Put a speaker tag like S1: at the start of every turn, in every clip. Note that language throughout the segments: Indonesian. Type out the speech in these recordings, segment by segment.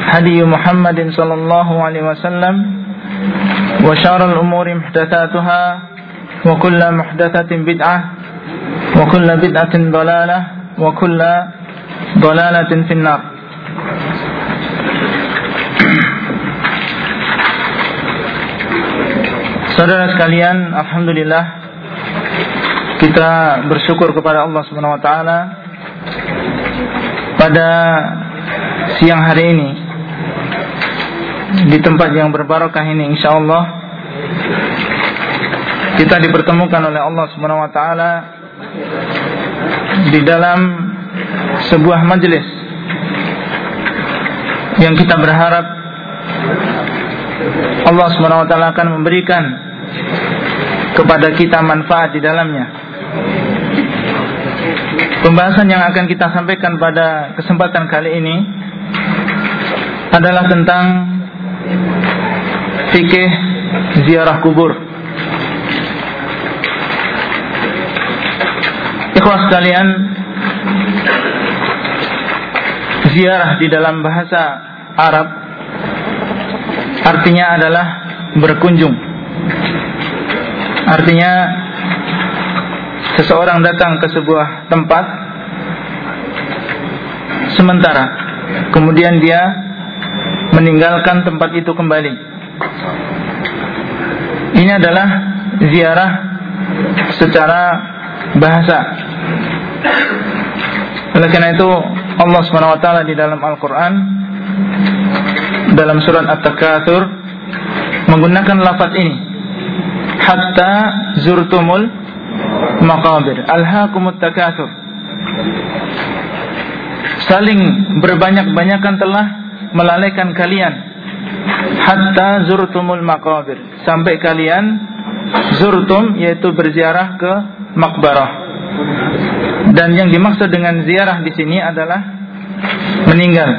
S1: هدي محمد صلى الله عليه وسلم وشار الأمور محدثاتها وكل محدثة بدعة وكل بدعة ضلالة وكل ضلالة في النار Saudara sekalian, alhamdulillah kita bersyukur kepada Allah Subhanahu wa taala pada siang hari ini di tempat yang berbarokah ini insyaallah kita dipertemukan oleh Allah Subhanahu wa taala di dalam sebuah majelis yang kita berharap Allah Subhanahu wa taala akan memberikan kepada kita manfaat di dalamnya. Pembahasan yang akan kita sampaikan pada kesempatan kali ini adalah tentang fikih ziarah kubur. Ikhwas sekalian, ziarah di dalam bahasa Arab artinya adalah berkunjung. Artinya seseorang datang ke sebuah tempat sementara kemudian dia meninggalkan tempat itu kembali. Ini adalah ziarah secara bahasa. Oleh karena itu Allah taala di dalam Al-Qur'an dalam surat At-Takatsur menggunakan lafaz ini. Hatta zurtumul maqabir. Alhaakumut takatsur. Saling berbanyak-banyakan telah melalaikan kalian hatta zurtumul maqabir. Sampai kalian zurtum yaitu berziarah ke makbarah. Dan yang dimaksud dengan ziarah di sini adalah meninggal.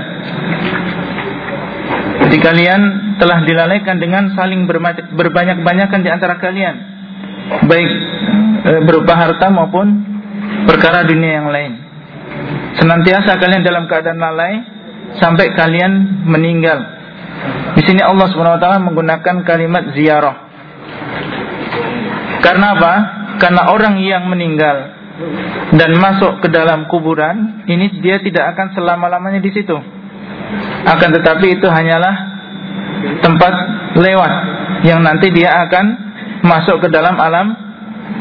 S1: Jadi kalian telah dilalaikan dengan saling berbanyak-banyakan di antara kalian. Baik berupa harta maupun perkara dunia yang lain. Senantiasa kalian dalam keadaan lalai sampai kalian meninggal. Di sini Allah Subhanahu wa taala menggunakan kalimat ziarah. Karena apa? Karena orang yang meninggal dan masuk ke dalam kuburan, ini dia tidak akan selama-lamanya di situ. Akan tetapi itu hanyalah tempat lewat yang nanti dia akan masuk ke dalam alam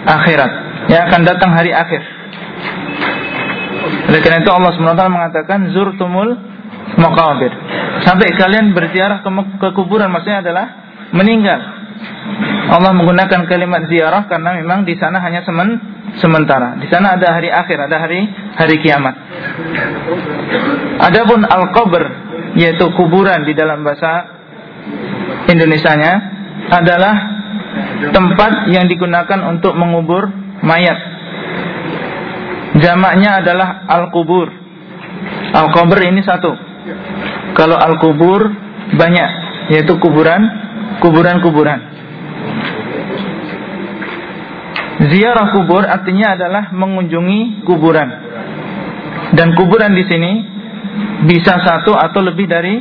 S1: akhirat. Yang akan datang hari akhir. Oleh karena itu Allah SWT mengatakan zurtumul maqabir. Sampai kalian berziarah ke, ke kuburan maksudnya adalah meninggal. Allah menggunakan kalimat ziarah karena memang di sana hanya semen, sementara. Di sana ada hari akhir, ada hari hari kiamat. Adapun al-qabr yaitu kuburan di dalam bahasa Indonesianya adalah tempat yang digunakan untuk mengubur mayat Jamaknya adalah al-kubur. Al-kubur ini satu. Kalau al-kubur banyak, yaitu kuburan, kuburan-kuburan. Ziarah kubur artinya adalah mengunjungi kuburan. Dan kuburan di sini bisa satu atau lebih dari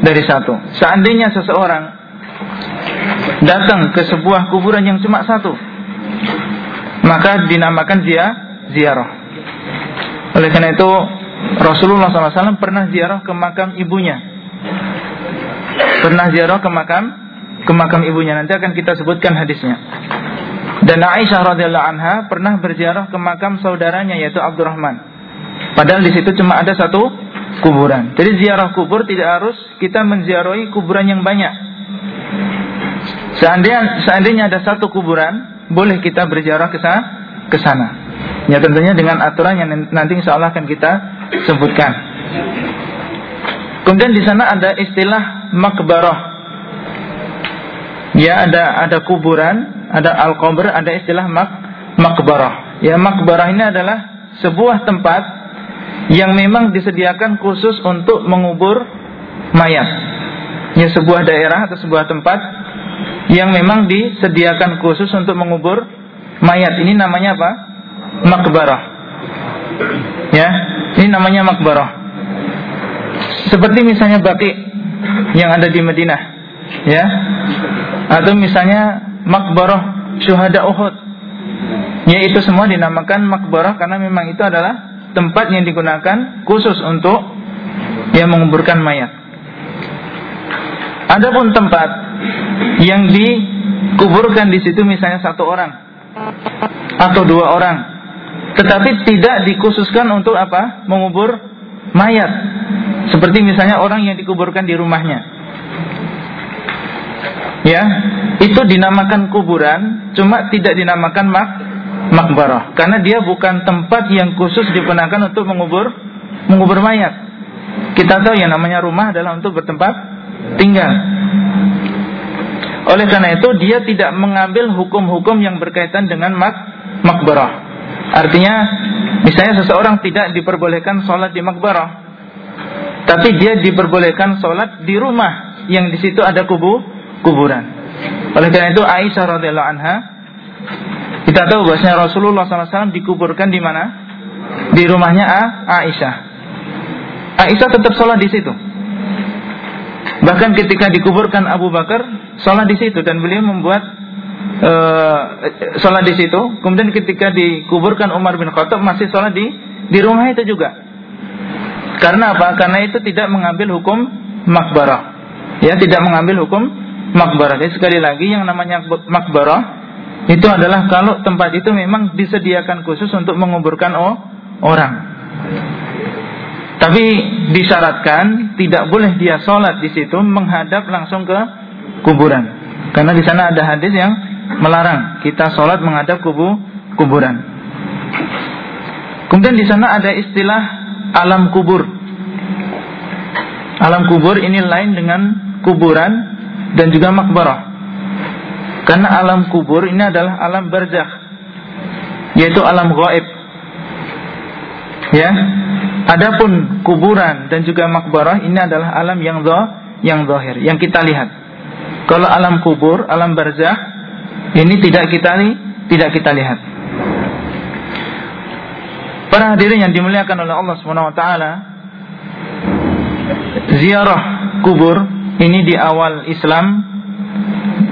S1: dari satu. Seandainya seseorang datang ke sebuah kuburan yang cuma satu, maka dinamakan dia ziarah. Oleh karena itu Rasulullah SAW pernah ziarah ke makam ibunya. Pernah ziarah ke makam ke makam ibunya nanti akan kita sebutkan hadisnya. Dan Aisyah radhiyallahu anha pernah berziarah ke makam saudaranya yaitu Abdurrahman. Padahal di situ cuma ada satu kuburan. Jadi ziarah kubur tidak harus kita menziarahi kuburan yang banyak. Seandainya, seandainya ada satu kuburan, boleh kita berziarah ke sana. Ya tentunya dengan aturan yang nanti insya Allah akan kita sebutkan. Kemudian di sana ada istilah makbarah. Ya ada ada kuburan ada al-qabr, ada istilah mak makbarah. Ya, makbarah ini adalah sebuah tempat yang memang disediakan khusus untuk mengubur mayat. Ya, sebuah daerah atau sebuah tempat yang memang disediakan khusus untuk mengubur mayat. Ini namanya apa? Makbarah. Ya, ini namanya makbarah. Seperti misalnya baki yang ada di Madinah, ya. Atau misalnya makbarah syuhada Uhud. Yaitu semua dinamakan makbarah karena memang itu adalah tempat yang digunakan khusus untuk yang menguburkan mayat. Adapun tempat yang dikuburkan di situ misalnya satu orang atau dua orang, tetapi tidak dikhususkan untuk apa? Mengubur mayat. Seperti misalnya orang yang dikuburkan di rumahnya. Ya itu dinamakan kuburan cuma tidak dinamakan mak makbarah. Karena dia bukan tempat yang khusus digunakan untuk mengubur mengubur mayat. Kita tahu yang namanya rumah adalah untuk bertempat tinggal. Oleh karena itu dia tidak mengambil hukum-hukum yang berkaitan dengan mak makbarah artinya misalnya seseorang tidak diperbolehkan sholat di makbarah tapi dia diperbolehkan sholat di rumah yang di situ ada kubu kuburan. Oleh karena itu Aisyah radhiyallahu anha kita tahu bahwasanya Rasulullah SAW dikuburkan di mana? Di rumahnya A, Aisyah. Aisyah tetap sholat di situ. Bahkan ketika dikuburkan Abu Bakar, sholat di situ dan beliau membuat uh, sholat di situ. Kemudian ketika dikuburkan Umar bin Khattab masih sholat di di rumah itu juga. Karena apa? Karena itu tidak mengambil hukum makbarah. Ya, tidak mengambil hukum makbarah. Jadi sekali lagi yang namanya makbarah itu adalah kalau tempat itu memang disediakan khusus untuk menguburkan oh, orang. Tapi disyaratkan tidak boleh dia sholat di situ menghadap langsung ke kuburan. Karena di sana ada hadis yang melarang kita sholat menghadap kubu kuburan. Kemudian di sana ada istilah alam kubur. Alam kubur ini lain dengan kuburan dan juga makbarah. Karena alam kubur ini adalah alam barzakh, yaitu alam gaib. Ya. Adapun kuburan dan juga makbarah ini adalah alam yang zah, yang zahir, yang kita lihat. Kalau alam kubur, alam barzakh ini tidak kita tidak kita lihat. Para hadirin yang dimuliakan oleh Allah Subhanahu wa taala, ziarah kubur ini di awal Islam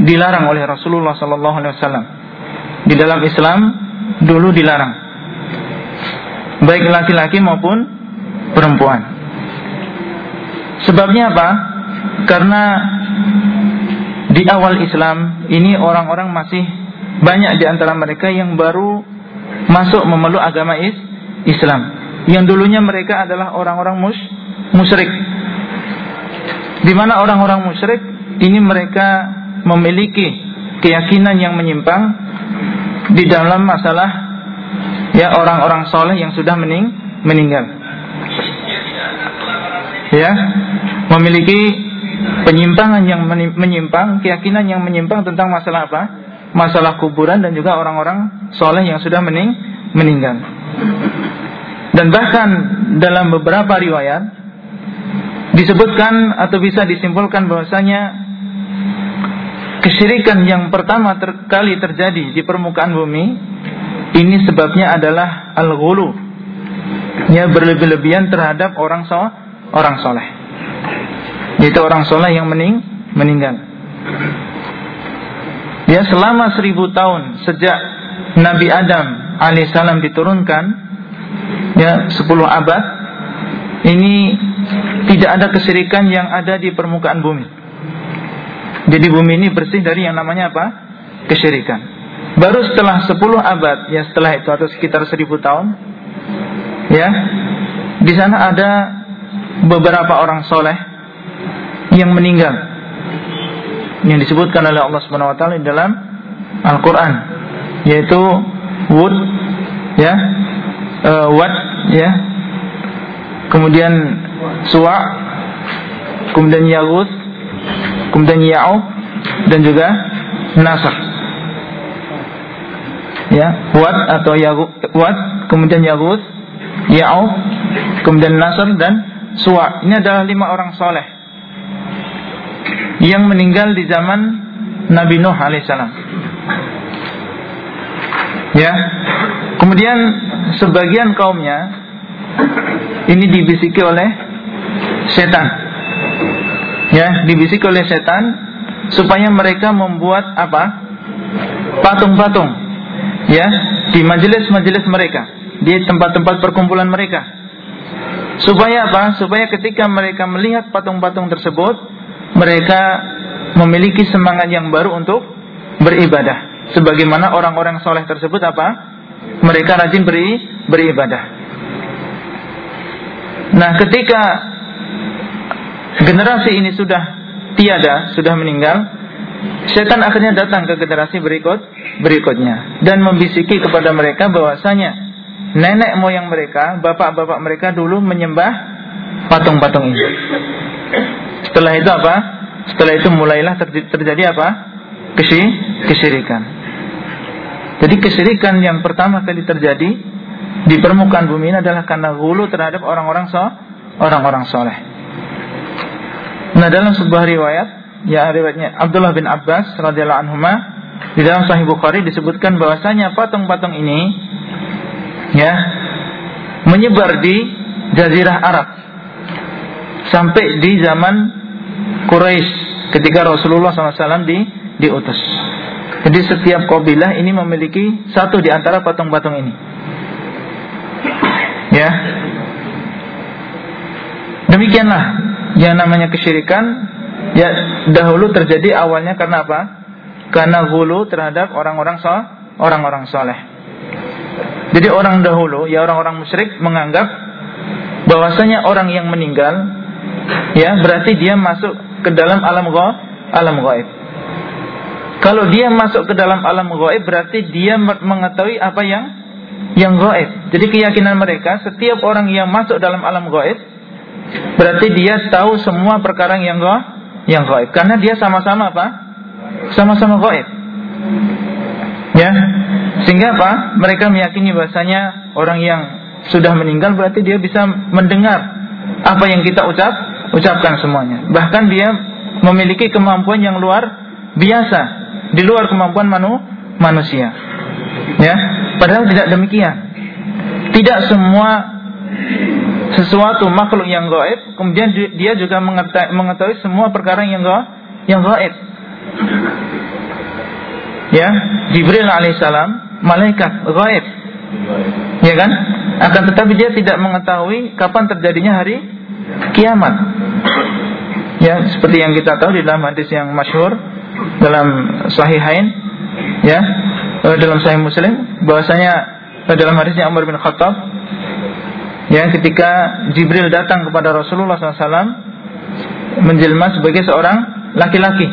S1: dilarang oleh Rasulullah sallallahu alaihi wasallam. Di dalam Islam dulu dilarang. Baik laki-laki maupun perempuan. Sebabnya apa? Karena di awal Islam ini orang-orang masih banyak di antara mereka yang baru masuk memeluk agama Islam. Yang dulunya mereka adalah orang-orang mus musyrik di mana orang-orang musyrik ini mereka memiliki keyakinan yang menyimpang di dalam masalah ya orang-orang soleh yang sudah mening meninggal. Ya, memiliki penyimpangan yang menyimpang, keyakinan yang menyimpang tentang masalah apa? Masalah kuburan dan juga orang-orang soleh yang sudah mening meninggal. Dan bahkan dalam beberapa riwayat disebutkan atau bisa disimpulkan bahwasanya kesyirikan yang pertama ter kali terjadi di permukaan bumi ini sebabnya adalah al-ghulu ya berlebih-lebihan terhadap orang so orang soleh yaitu orang soleh yang mening meninggal ya selama seribu tahun sejak Nabi Adam alaihissalam diturunkan ya sepuluh abad ini tidak ada kesyirikan yang ada di permukaan bumi. Jadi bumi ini bersih dari yang namanya apa? Kesyirikan. Baru setelah 10 abad, ya setelah itu atau sekitar 1000 tahun, ya, di sana ada beberapa orang soleh yang meninggal. Yang disebutkan oleh Allah Subhanahu wa taala dalam Al-Qur'an yaitu Wud ya uh, Wad ya kemudian Suwa kemudian Yaguth kemudian Ya'uq dan juga Nasr ya Wad atau Yaguth Wad kemudian Yaguth Ya'uq kemudian Nasr dan Suwa. Ini adalah lima orang soleh yang meninggal di zaman Nabi Nuh alaihissalam ya. Kemudian sebagian kaumnya ini dibisiki oleh setan. Ya dibisiki oleh setan supaya mereka membuat apa? Patung-patung. Ya di majelis-majelis mereka di tempat-tempat perkumpulan mereka. Supaya apa? Supaya ketika mereka melihat patung-patung tersebut mereka memiliki semangat yang baru untuk beribadah. Sebagaimana orang-orang soleh tersebut apa? Mereka rajin beri beribadah. Nah ketika generasi ini sudah tiada, sudah meninggal, setan akhirnya datang ke generasi berikut berikutnya dan membisiki kepada mereka bahwasanya nenek moyang mereka, bapak-bapak mereka dulu menyembah patung-patung ini. Setelah itu apa? Setelah itu mulailah terjadi apa? Kesi kesyirikan. Jadi kesyirikan yang pertama kali terjadi di permukaan bumi ini adalah karena hulu terhadap orang-orang so, orang-orang soleh. Nah dalam sebuah riwayat ya riwayatnya Abdullah bin Abbas radhiyallahu anhu di dalam Sahih Bukhari disebutkan bahwasanya patung-patung ini ya menyebar di Jazirah Arab sampai di zaman Quraisy ketika Rasulullah SAW di diutus. Jadi setiap kabilah ini memiliki satu di antara patung-patung ini. Ya. Demikianlah yang namanya kesyirikan ya dahulu terjadi awalnya karena apa? Karena hulu terhadap orang-orang so, orang-orang soleh. Jadi orang dahulu, ya orang-orang musyrik menganggap bahwasanya orang yang meninggal, ya berarti dia masuk ke dalam alam ghaib, alam ghaib. Kalau dia masuk ke dalam alam ghaib berarti dia mengetahui apa yang yang gaib. Jadi keyakinan mereka setiap orang yang masuk dalam alam gaib Berarti dia tahu semua perkara yang gaib, yang gaib. Karena dia sama-sama apa? Sama-sama gaib. Ya. Sehingga apa? Mereka meyakini bahasanya orang yang sudah meninggal berarti dia bisa mendengar apa yang kita ucap, ucapkan semuanya. Bahkan dia memiliki kemampuan yang luar biasa, di luar kemampuan manu, manusia. Ya, padahal tidak demikian. Tidak semua sesuatu makhluk yang gaib, kemudian dia juga mengetahui, semua perkara yang gaib, yang gaib. Ya, Jibril alaihissalam malaikat gaib. Ya kan? Akan tetapi dia tidak mengetahui kapan terjadinya hari kiamat. Ya, seperti yang kita tahu di dalam hadis yang masyhur dalam Sahihain, ya, eh, dalam Sahih Muslim bahwasanya eh, dalam hadisnya Umar bin Khattab ya ketika Jibril datang kepada Rasulullah SAW menjelma sebagai seorang laki-laki.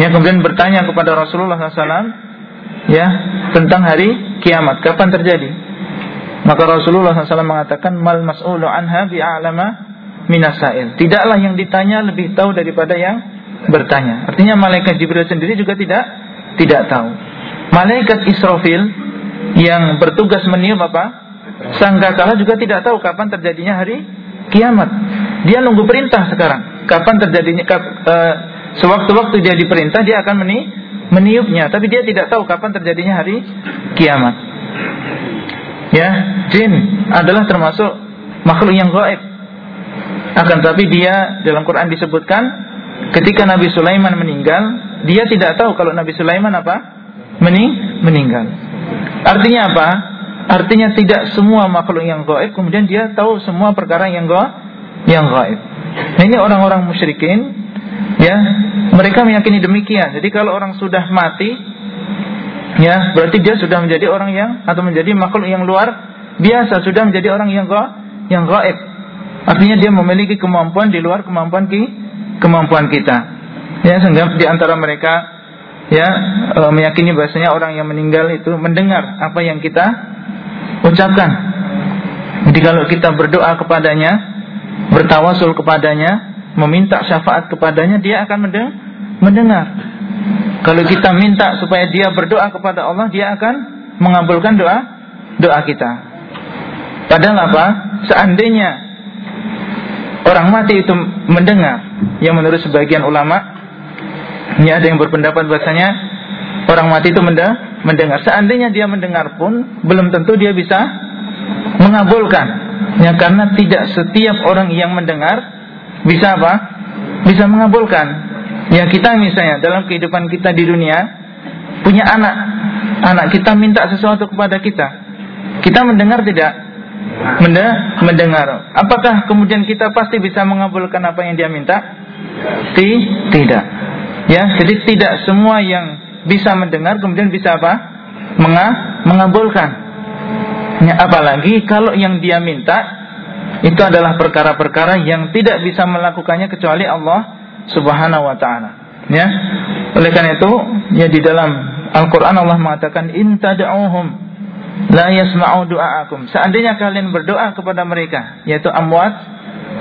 S1: Ya kemudian bertanya kepada Rasulullah SAW ya tentang hari kiamat. Kapan terjadi maka Rasulullah SAW mengatakan mal mas'ulu anha bi'alama minasail tidaklah yang ditanya lebih tahu daripada yang bertanya artinya malaikat Jibril sendiri juga tidak tidak tahu malaikat Israfil yang bertugas meniup apa Sangkakala juga tidak tahu kapan terjadinya hari kiamat. Dia nunggu perintah sekarang. Kapan terjadinya kap, e, sewaktu-waktu dia diperintah dia akan meni, meniupnya, tapi dia tidak tahu kapan terjadinya hari kiamat. Ya, jin adalah termasuk makhluk yang gaib. Akan tapi dia dalam Quran disebutkan ketika Nabi Sulaiman meninggal, dia tidak tahu kalau Nabi Sulaiman apa? Mening meninggal. Artinya apa? Artinya tidak semua makhluk yang gaib kemudian dia tahu semua perkara yang gaib yang gaib. Nah, ini orang-orang musyrikin ya mereka meyakini demikian. Jadi kalau orang sudah mati, ya berarti dia sudah menjadi orang yang atau menjadi makhluk yang luar biasa, sudah menjadi orang yang ga, yang gaib. Artinya dia memiliki kemampuan di luar kemampuan ki, kemampuan kita. Ya sehingga di antara mereka ya e, meyakini bahasanya orang yang meninggal itu mendengar apa yang kita ucapkan. Jadi kalau kita berdoa kepadanya, bertawasul kepadanya, meminta syafaat kepadanya, dia akan mendengar. Kalau kita minta supaya dia berdoa kepada Allah, dia akan mengabulkan doa doa kita. Padahal apa? Seandainya orang mati itu mendengar, yang menurut sebagian ulama, ini ada yang berpendapat bahasanya orang mati itu mendengar. Seandainya dia mendengar pun, belum tentu dia bisa mengabulkan. Ya karena tidak setiap orang yang mendengar bisa apa? Bisa mengabulkan. Ya kita misalnya dalam kehidupan kita di dunia punya anak, anak kita minta sesuatu kepada kita, kita mendengar tidak? mendengar. Apakah kemudian kita pasti bisa mengabulkan apa yang dia minta? Tidak. Ya, jadi tidak semua yang bisa mendengar kemudian bisa apa? Menga mengabulkan. Ya, apalagi kalau yang dia minta itu adalah perkara-perkara yang tidak bisa melakukannya kecuali Allah Subhanahu wa taala. Ya. Oleh karena itu, ya di dalam Al-Qur'an Allah mengatakan in tad'uhum la yasma'u du'aakum. Seandainya kalian berdoa kepada mereka, yaitu amwat,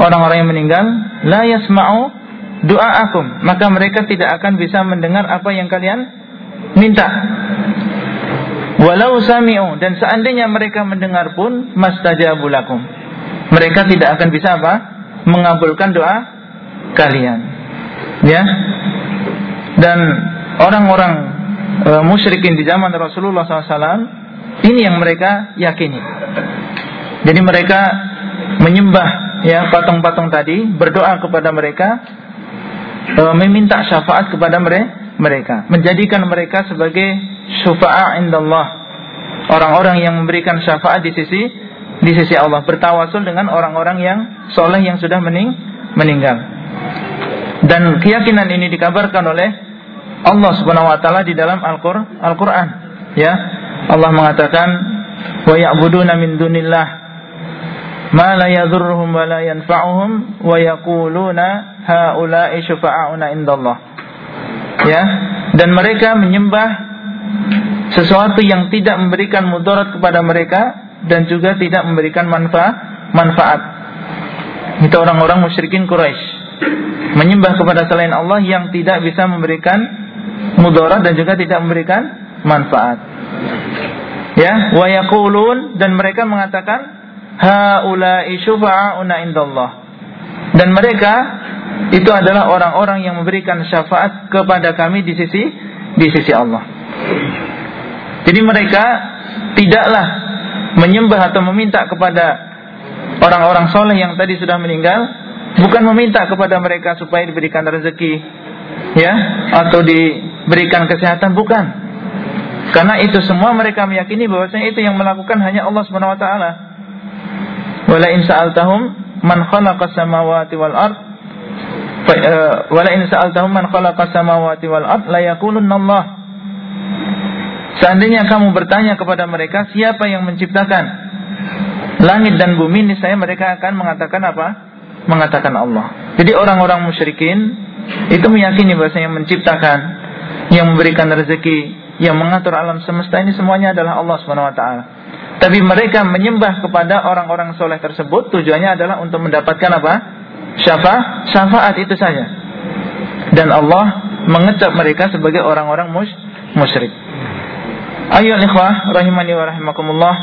S1: orang-orang yang meninggal, la yasma'u du'aakum, maka mereka tidak akan bisa mendengar apa yang kalian minta. Walau sami'u dan seandainya mereka mendengar pun mastajabu lakum mereka tidak akan bisa apa? Mengabulkan doa kalian. Ya. Dan orang-orang e, musyrikin di zaman Rasulullah SAW ini yang mereka yakini. Jadi mereka menyembah ya patung-patung tadi, berdoa kepada mereka, e, meminta syafaat kepada mereka, menjadikan mereka sebagai syufa'a indallah, orang-orang yang memberikan syafaat di sisi di sisi Allah bertawasul dengan orang-orang yang soleh yang sudah mening meninggal dan keyakinan ini dikabarkan oleh Allah Subhanahu wa taala di dalam Al-Qur'an. Ya Allah mengatakan wa ya'buduna min dunillah ma la yadhurruhum wa la yanfa'uhum wa yaquluna haula'i syufa'auna indallah. Ya dan mereka menyembah sesuatu yang tidak memberikan mudarat kepada mereka dan juga tidak memberikan manfaat manfaat. Itu orang-orang musyrikin Quraisy menyembah kepada selain Allah yang tidak bisa memberikan mudarat dan juga tidak memberikan manfaat. Ya, wa yaqulun dan mereka mengatakan haula'i syufa'auna indallah. Dan mereka itu adalah orang-orang yang memberikan syafaat kepada kami di sisi di sisi Allah. Jadi mereka tidaklah menyembah atau meminta kepada orang-orang soleh yang tadi sudah meninggal bukan meminta kepada mereka supaya diberikan rezeki ya atau diberikan kesehatan bukan. Karena itu semua mereka meyakini bahwasanya itu yang melakukan hanya Allah Subhanahu wa taala. Wala in sa'altahum man khalaqa samawati wal ard eh, wala in sa'altahum man khalaqa samawati wal ard la yaqulunna Allah. Seandainya kamu bertanya kepada mereka siapa yang menciptakan langit dan bumi, saya mereka akan mengatakan apa? Mengatakan Allah. Jadi orang-orang musyrikin itu meyakini bahwa yang menciptakan, yang memberikan rezeki, yang mengatur alam semesta ini semuanya adalah Allah Subhanahu wa taala. Tapi mereka menyembah kepada orang-orang soleh tersebut tujuannya adalah untuk mendapatkan apa? Syafa, syafaat itu saja. Dan Allah mengecap mereka sebagai orang-orang musyrik. Ayo ikhwah rahimani wa rahimakumullah.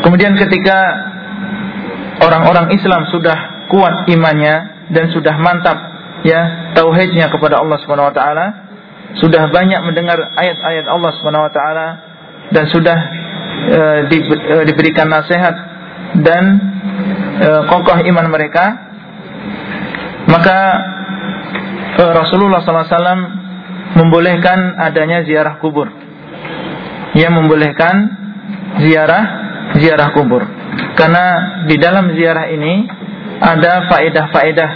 S1: Kemudian ketika orang-orang Islam sudah kuat imannya dan sudah mantap ya tauhidnya kepada Allah Subhanahu wa taala, sudah banyak mendengar ayat-ayat Allah Subhanahu wa taala dan sudah e, di, e, diberikan nasihat dan e, kokoh iman mereka, maka e, Rasulullah SAW membolehkan adanya ziarah kubur yang membolehkan ziarah ziarah kubur. Karena di dalam ziarah ini ada faedah-faedah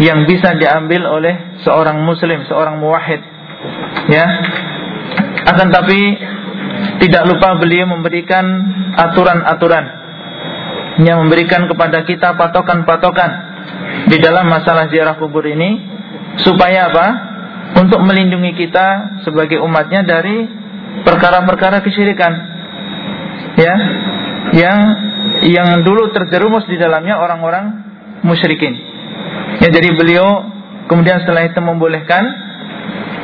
S1: yang bisa diambil oleh seorang muslim, seorang muwahhid. Ya. Akan tapi tidak lupa beliau memberikan aturan-aturan yang memberikan kepada kita patokan-patokan di dalam masalah ziarah kubur ini supaya apa? Untuk melindungi kita sebagai umatnya dari perkara-perkara kesyirikan. Ya. Yang yang dulu terjerumus di dalamnya orang-orang musyrikin. Ya jadi beliau kemudian setelah itu membolehkan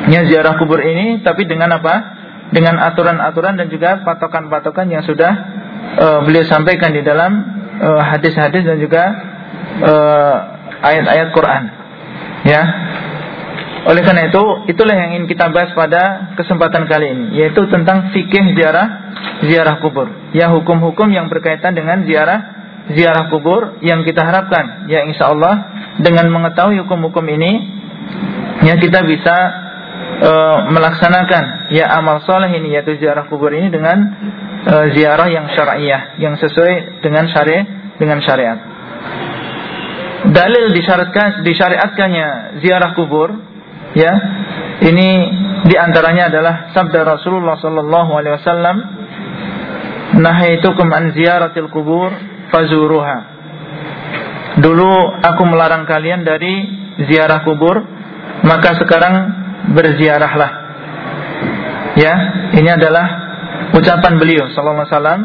S1: ya ziarah kubur ini tapi dengan apa? Dengan aturan-aturan dan juga patokan-patokan yang sudah uh, beliau sampaikan di dalam eh, hadis-hadis uh, dan juga uh, ayat-ayat Quran. Ya. Oleh karena itu, itulah yang ingin kita bahas pada kesempatan kali ini, yaitu tentang fikih ziarah ziarah kubur. Ya hukum-hukum yang berkaitan dengan ziarah ziarah kubur yang kita harapkan ya insya Allah dengan mengetahui hukum-hukum ini ya kita bisa e, melaksanakan ya amal soleh ini yaitu ziarah kubur ini dengan e, ziarah yang syariah yang sesuai dengan syariat dengan syariat. Dalil disyaratkan disyariatkannya ziarah kubur ya ini di antaranya adalah sabda Rasulullah Sallallahu Alaihi Wasallam nahaitukum an ziyaratil kubur fazuruha Dulu aku melarang kalian dari ziarah kubur, maka sekarang berziarahlah. Ya, ini adalah ucapan beliau sallallahu alaihi wasallam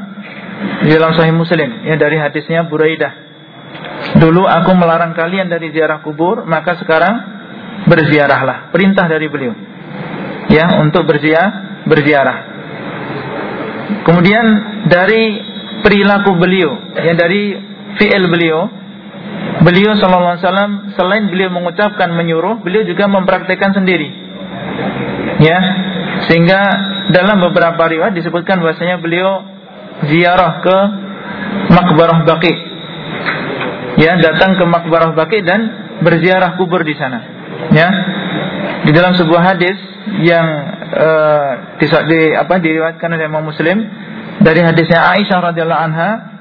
S1: di dalam sahih Muslim ya dari hadisnya Buraidah. Dulu aku melarang kalian dari ziarah kubur, maka sekarang berziarahlah. Perintah dari beliau. Ya, untuk berziarah, berziarah. Kemudian dari perilaku beliau, ya dari fi'il beliau Beliau sallallahu alaihi wasallam selain beliau mengucapkan menyuruh, beliau juga mempraktekkan sendiri. Ya. Sehingga dalam beberapa riwayat disebutkan bahwasanya beliau ziarah ke makbarah Baqi. Ya, datang ke makbarah Baqi dan berziarah kubur di sana. Ya. Di dalam sebuah hadis yang uh, di, apa diriwayatkan oleh Imam Muslim dari hadisnya Aisyah radhiyallahu anha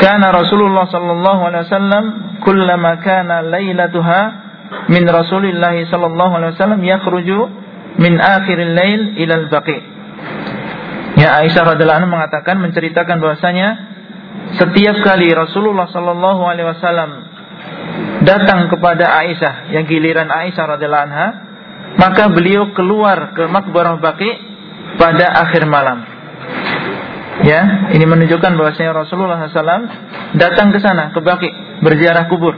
S1: Kana Rasulullah sallallahu alaihi wasallam kullama kana lailatuha min Rasulillah sallallahu alaihi wasallam yakhruju min akhiril lail ila al-baqi. Ya Aisyah radhiyallahu anha mengatakan menceritakan bahwasanya setiap kali Rasulullah sallallahu alaihi wasallam datang kepada Aisyah yang giliran Aisyah radhiyallahu anha maka beliau keluar ke makbarah Baqi pada akhir malam Ya, ini menunjukkan bahwasanya Rasulullah SAW datang ke sana ke Baqi berziarah kubur.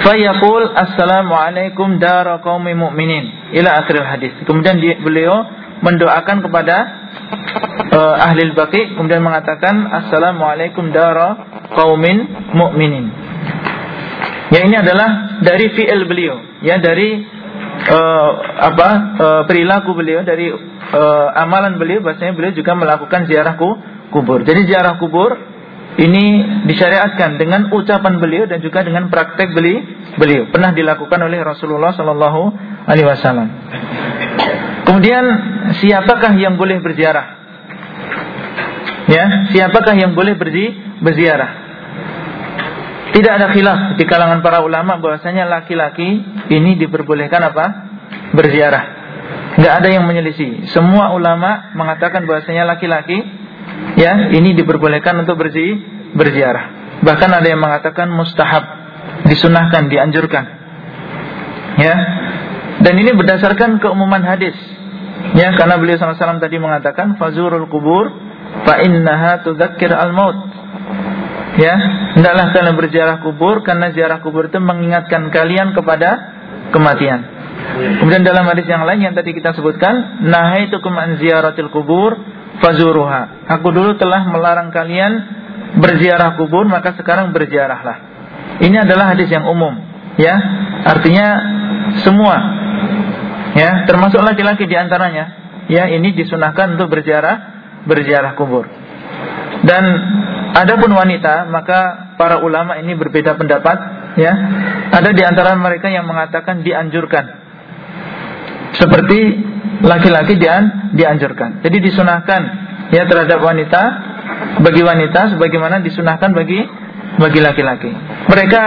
S1: Fayaqul assalamualaikum dara qaumi mu'minin ila akhir hadis. Kemudian dia, beliau mendoakan kepada uh, ahli Baqi kemudian mengatakan assalamualaikum dara qaumin mu'minin. Ya ini adalah dari fi'il beliau, ya dari uh, apa uh, perilaku beliau dari uh, amalan beliau bahasanya beliau juga melakukan ziarah kubur. Jadi ziarah kubur ini disyariatkan dengan ucapan beliau dan juga dengan praktek beli beliau pernah dilakukan oleh Rasulullah Shallallahu Alaihi Wasallam. Kemudian siapakah yang boleh berziarah? Ya, siapakah yang boleh berzi berziarah? Tidak ada khilaf di kalangan para ulama bahwasanya laki-laki ini diperbolehkan apa? Berziarah. Nggak ada yang menyelisih. Semua ulama mengatakan bahwasanya laki-laki ya ini diperbolehkan untuk berzi berziarah. Bahkan ada yang mengatakan mustahab, disunahkan, dianjurkan. Ya. Dan ini berdasarkan keumuman hadis. Ya, karena beliau SAW tadi mengatakan fazurul kubur fa innaha tudzakkir al maut. Ya, hendaklah kalian berziarah kubur karena ziarah kubur itu mengingatkan kalian kepada kematian. Kemudian dalam hadis yang lain yang tadi kita sebutkan, nahaitukum an ziyaratil kubur fazuruha. Aku dulu telah melarang kalian berziarah kubur, maka sekarang berziarahlah. Ini adalah hadis yang umum, ya. Artinya semua ya, termasuk laki-laki di antaranya, ya, ini disunahkan untuk berziarah berziarah kubur. Dan adapun wanita, maka para ulama ini berbeda pendapat, ya. Ada di antara mereka yang mengatakan dianjurkan seperti laki-laki dian, dianjurkan. Jadi disunahkan ya terhadap wanita bagi wanita sebagaimana disunahkan bagi bagi laki-laki. Mereka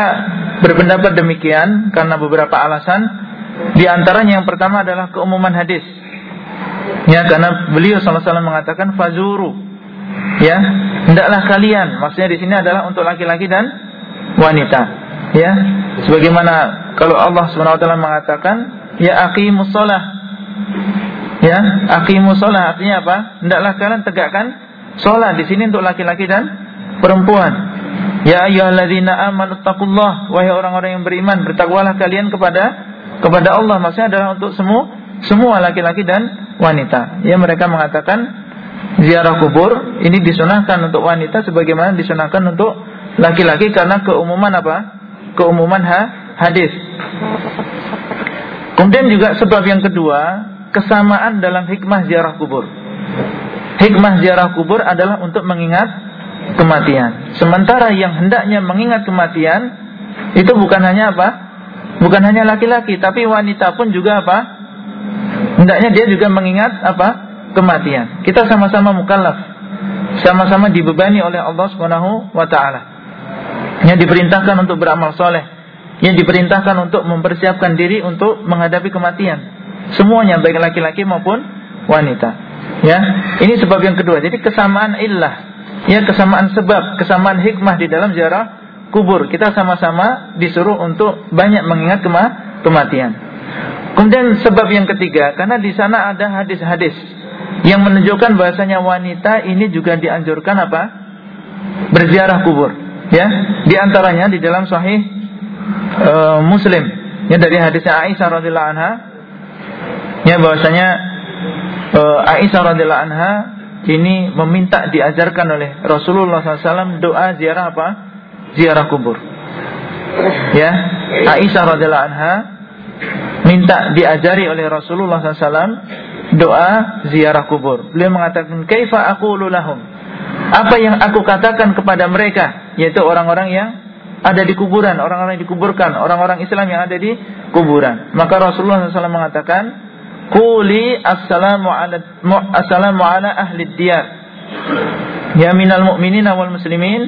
S1: berpendapat demikian karena beberapa alasan. Di antaranya yang pertama adalah keumuman hadis. Ya, karena beliau SAW mengatakan fazuru. Ya, hendaklah kalian. Maksudnya di sini adalah untuk laki-laki dan wanita. Ya, sebagaimana kalau Allah taala mengatakan, "Ya aqimus shalah." Ya, aqimus shalah artinya apa? Hendaklah kalian tegakkan salat. Di sini untuk laki-laki dan perempuan. Ya ayyuhalladzina amanu taqullah wahai orang-orang yang beriman bertakwalah kalian kepada kepada Allah maksudnya adalah untuk semua semua laki-laki dan wanita. Ya mereka mengatakan ziarah kubur ini disunahkan untuk wanita sebagaimana disunahkan untuk laki-laki karena keumuman apa? Keumuman ha, hadis. Kemudian juga sebab yang kedua, kesamaan dalam hikmah ziarah kubur. Hikmah ziarah kubur adalah untuk mengingat kematian. Sementara yang hendaknya mengingat kematian itu bukan hanya apa? Bukan hanya laki-laki, tapi wanita pun juga apa? Hendaknya dia juga mengingat apa? Kematian. Kita sama-sama mukallaf. Sama-sama dibebani oleh Allah Subhanahu wa taala. Yang diperintahkan untuk beramal soleh, yang diperintahkan untuk mempersiapkan diri untuk menghadapi kematian. Semuanya baik laki-laki maupun wanita. Ya, ini sebab yang kedua. Jadi kesamaan illah ya kesamaan sebab, kesamaan hikmah di dalam ziarah kubur. Kita sama-sama disuruh untuk banyak mengingat kema kematian. Kemudian sebab yang ketiga, karena di sana ada hadis-hadis yang menunjukkan bahasanya wanita ini juga dianjurkan apa? Berziarah kubur. Ya, di antaranya di dalam Sahih uh, Muslim, ya dari hadisnya Aisyah radhiyallahu anha, ya bahwasanya uh, Aisyah radhiyallahu anha ini meminta diajarkan oleh Rasulullah SAW doa ziarah apa? Ziarah kubur. Ya, Aisyah radhiallahu anha minta diajari oleh Rasulullah SAW doa ziarah kubur. Beliau mengatakan, "Kaifa aku lahum?" Apa yang aku katakan kepada mereka, yaitu orang-orang yang ada di kuburan, orang-orang yang dikuburkan, orang-orang Islam yang ada di kuburan. Maka Rasulullah SAW mengatakan, Quli assalamu ala assalamu ala ahli diyar. Ya minal mu'minina wal muslimin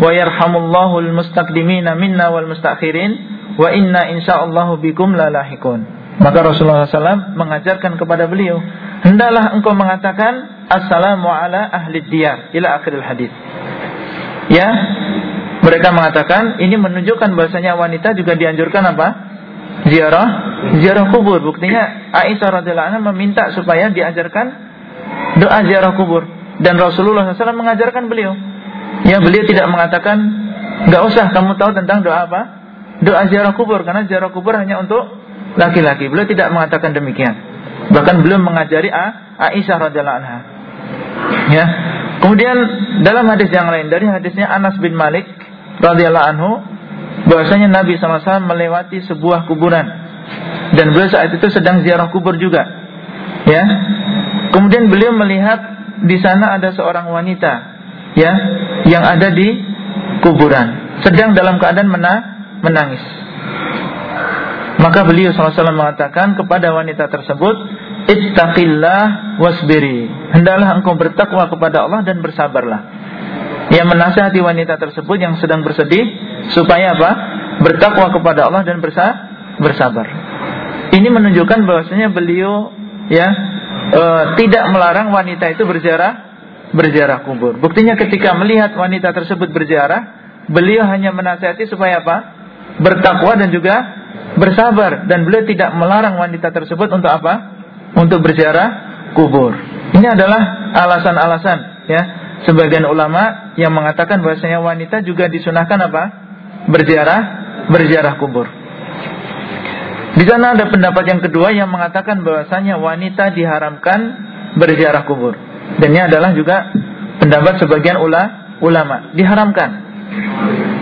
S1: wa yarhamullahu al mustaqdimina minna wal mustakhirin wa inna insyaallahu bikum lalahikun. Maka Rasulullah SAW mengajarkan kepada beliau, hendaklah engkau mengatakan assalamu ala ahli diyar ila akhir hadis. Ya, mereka mengatakan ini menunjukkan bahasanya wanita juga dianjurkan apa? ziarah ziarah kubur. Buktinya Aisyah radhiyallahu anha meminta supaya diajarkan doa ziarah kubur dan Rasulullah SAW mengajarkan beliau. Ya beliau tidak mengatakan nggak usah kamu tahu tentang doa apa doa ziarah kubur karena ziarah kubur hanya untuk laki-laki. Beliau tidak mengatakan demikian. Bahkan belum mengajari Aisyah radhiyallahu anha. Ya. Kemudian dalam hadis yang lain dari hadisnya Anas bin Malik radhiyallahu anhu bahwasanya Nabi SAW melewati sebuah kuburan dan beliau saat itu sedang ziarah kubur juga. Ya. Kemudian beliau melihat di sana ada seorang wanita ya yang ada di kuburan sedang dalam keadaan mena menangis. Maka beliau SAW mengatakan kepada wanita tersebut, Ittaqillah wasbiri. Hendaklah engkau bertakwa kepada Allah dan bersabarlah yang menasihati wanita tersebut yang sedang bersedih supaya apa? Bertakwa kepada Allah dan bersabar. Ini menunjukkan bahwasanya beliau ya e, tidak melarang wanita itu berziarah berziarah kubur. Buktinya ketika melihat wanita tersebut berziarah, beliau hanya menasihati supaya apa? Bertakwa dan juga bersabar dan beliau tidak melarang wanita tersebut untuk apa? Untuk berziarah kubur. Ini adalah alasan-alasan ya sebagian ulama yang mengatakan bahwasanya wanita juga disunahkan apa? Berziarah, berziarah kubur. Di sana ada pendapat yang kedua yang mengatakan bahwasanya wanita diharamkan berziarah kubur. Dan ini adalah juga pendapat sebagian ula, ulama diharamkan.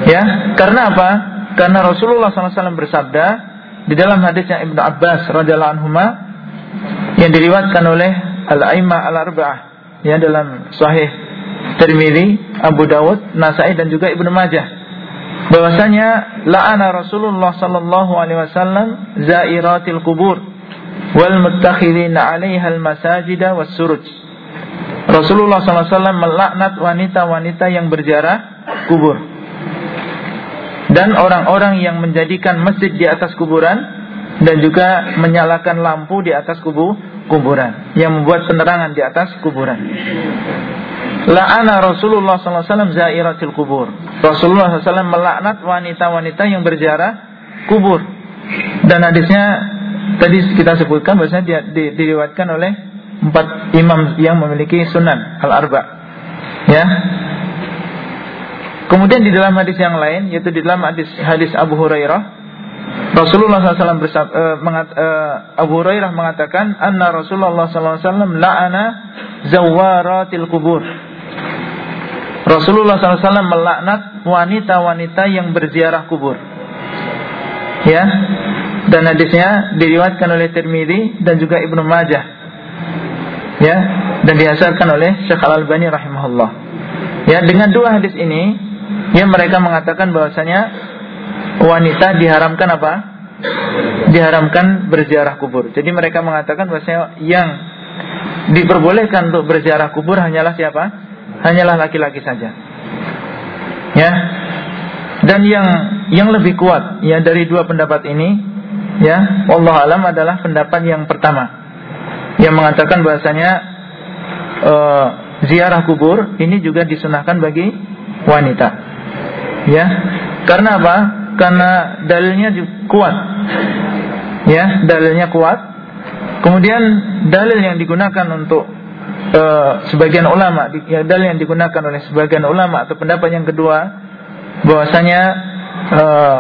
S1: Ya, karena apa? Karena Rasulullah SAW bersabda di dalam hadisnya Ibnu Abbas radhiyallahu anhu yang diriwatkan oleh Al-Aimah Al-Arba'ah ya dalam sahih Tirmidzi, Abu Dawud, Nasai dan juga Ibnu Majah. Bahwasanya la'ana Rasulullah sallallahu alaihi wasallam zairatil kubur wal muttakhidina 'alaiha al masajida was suruj. Rasulullah SAW melaknat wanita-wanita yang berziarah kubur dan orang-orang yang menjadikan masjid di atas kuburan dan juga menyalakan lampu di atas kubu kuburan yang membuat penerangan di atas kuburan. La'ana Rasulullah SAW zairatil kubur. Rasulullah SAW melaknat wanita-wanita yang berziarah kubur. Dan hadisnya tadi kita sebutkan bahwasanya di, diriwayatkan oleh empat imam yang memiliki sunan al-arba. Ya, Kemudian di dalam hadis yang lain yaitu di dalam hadis hadis Abu Hurairah Rasulullah SAW bersab, uh, mengat, uh, Abu Hurairah mengatakan anna Rasulullah SAW la'ana zawaratil kubur. Rasulullah SAW melaknat wanita-wanita yang berziarah kubur. Ya. Dan hadisnya diriwayatkan oleh Tirmidzi dan juga Ibnu Majah. Ya. Dan dihasilkan oleh Syekh Al Albani rahimahullah. Ya dengan dua hadis ini Ya mereka mengatakan bahwasanya wanita diharamkan apa? Diharamkan berziarah kubur. Jadi mereka mengatakan bahwasanya yang diperbolehkan untuk berziarah kubur hanyalah siapa? Hanyalah laki-laki saja. Ya. Dan yang yang lebih kuat ya dari dua pendapat ini ya, Allah alam adalah pendapat yang pertama yang mengatakan bahwasanya uh, ziarah kubur ini juga disunahkan bagi wanita. Ya. Karena apa? Karena dalilnya kuat. Ya, dalilnya kuat. Kemudian dalil yang digunakan untuk uh, sebagian ulama, ya, dalil yang digunakan oleh sebagian ulama atau pendapat yang kedua bahwasanya uh,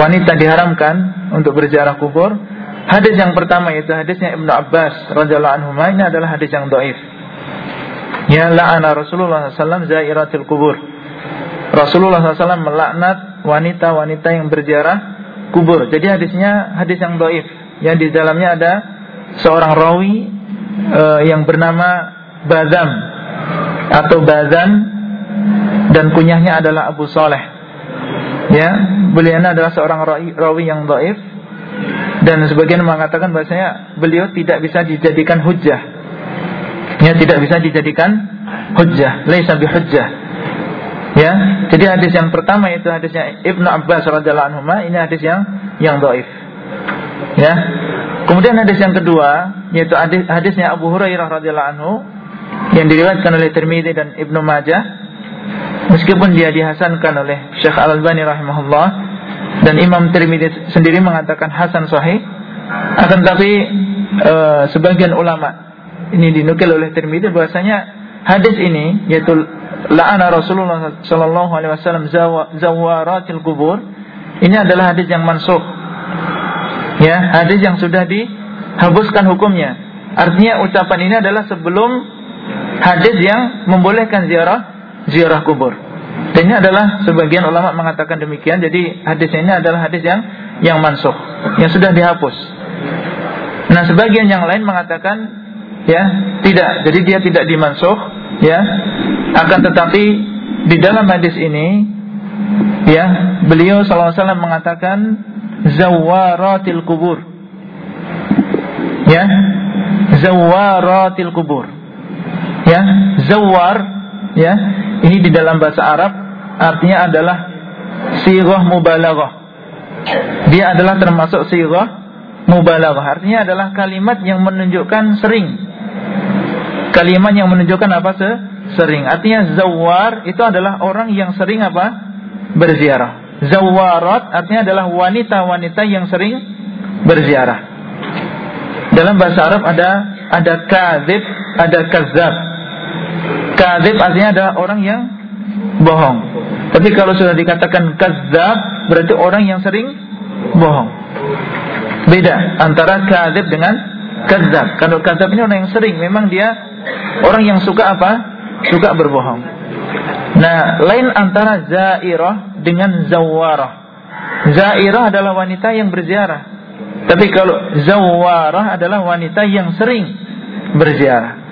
S1: wanita diharamkan untuk berziarah kubur. Hadis yang pertama itu hadisnya Ibnu Abbas radhiyallahu anhu ini adalah hadis yang dhaif. Ya la'ana Rasulullah wasallam zairatil kubur. Rasulullah SAW melaknat wanita-wanita yang berziarah kubur. Jadi hadisnya hadis yang doif. Yang di dalamnya ada seorang rawi uh, yang bernama Bazam atau Bazan dan kunyahnya adalah Abu Saleh. Ya, beliau adalah seorang rawi, rawi yang doif dan sebagian mengatakan bahasanya beliau tidak bisa dijadikan hujjah. Ya, tidak bisa dijadikan hujjah, laisa bihujjah. Ya, jadi hadis yang pertama itu hadisnya Ibnu Abbas radhiyallahu anhu, ini hadis yang yang dhaif. Ya. Kemudian hadis yang kedua yaitu hadis hadisnya Abu Hurairah radhiyallahu anhu yang diriwayatkan oleh Tirmidzi dan Ibnu Majah meskipun dia dihasankan oleh Syekh Al-Albani rahimahullah dan Imam Tirmidzi sendiri mengatakan hasan sahih akan tapi e, sebagian ulama ini dinukil oleh Tirmidzi bahwasanya hadis ini yaitu la'ana Rasulullah sallallahu alaihi wasallam zawaratil kubur ini adalah hadis yang mansuh ya hadis yang sudah dihapuskan hukumnya. Artinya ucapan ini adalah sebelum hadis yang membolehkan ziarah ziarah kubur. Dan ini adalah sebagian ulama mengatakan demikian. Jadi hadis ini adalah hadis yang yang mansuh yang sudah dihapus. Nah sebagian yang lain mengatakan ya tidak. Jadi dia tidak dimansuh ya akan tetapi di dalam hadis ini ya, beliau wasallam mengatakan zawaratil kubur. Ya. Zawaratil kubur. Ya, zawar ya, ini di dalam bahasa Arab artinya adalah sirah mubalaghah. Dia adalah termasuk sirah mubalaghah. Artinya adalah kalimat yang menunjukkan sering. Kalimat yang menunjukkan apa? Se sering. Artinya zawar itu adalah orang yang sering apa? Berziarah. Zawarat artinya adalah wanita-wanita yang sering berziarah. Dalam bahasa Arab ada ada kadzib, ada kazab. Kadzib artinya adalah orang yang bohong. Tapi kalau sudah dikatakan kazab berarti orang yang sering bohong. Beda antara kadzib dengan kazab. Kalau kazab ini orang yang sering, memang dia orang yang suka apa? Suka berbohong. Nah, lain antara zairah dengan zawarah. Zairah adalah wanita yang berziarah. Tapi kalau zawarah adalah wanita yang sering berziarah.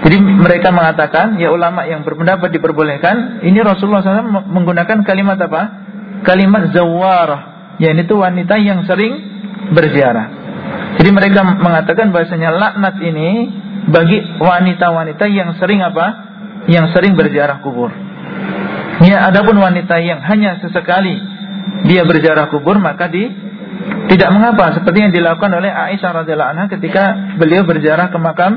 S1: Jadi mereka mengatakan, ya ulama yang berpendapat diperbolehkan, ini Rasulullah SAW menggunakan kalimat apa? Kalimat zawarah, yaitu wanita yang sering berziarah. Jadi mereka mengatakan bahasanya laknat ini bagi wanita-wanita yang sering apa? Yang sering berziarah kubur. Ya, adapun wanita yang hanya sesekali dia berziarah kubur maka di tidak mengapa. Seperti yang dilakukan oleh Aisyah radhiyallahu anha ketika beliau berziarah ke makam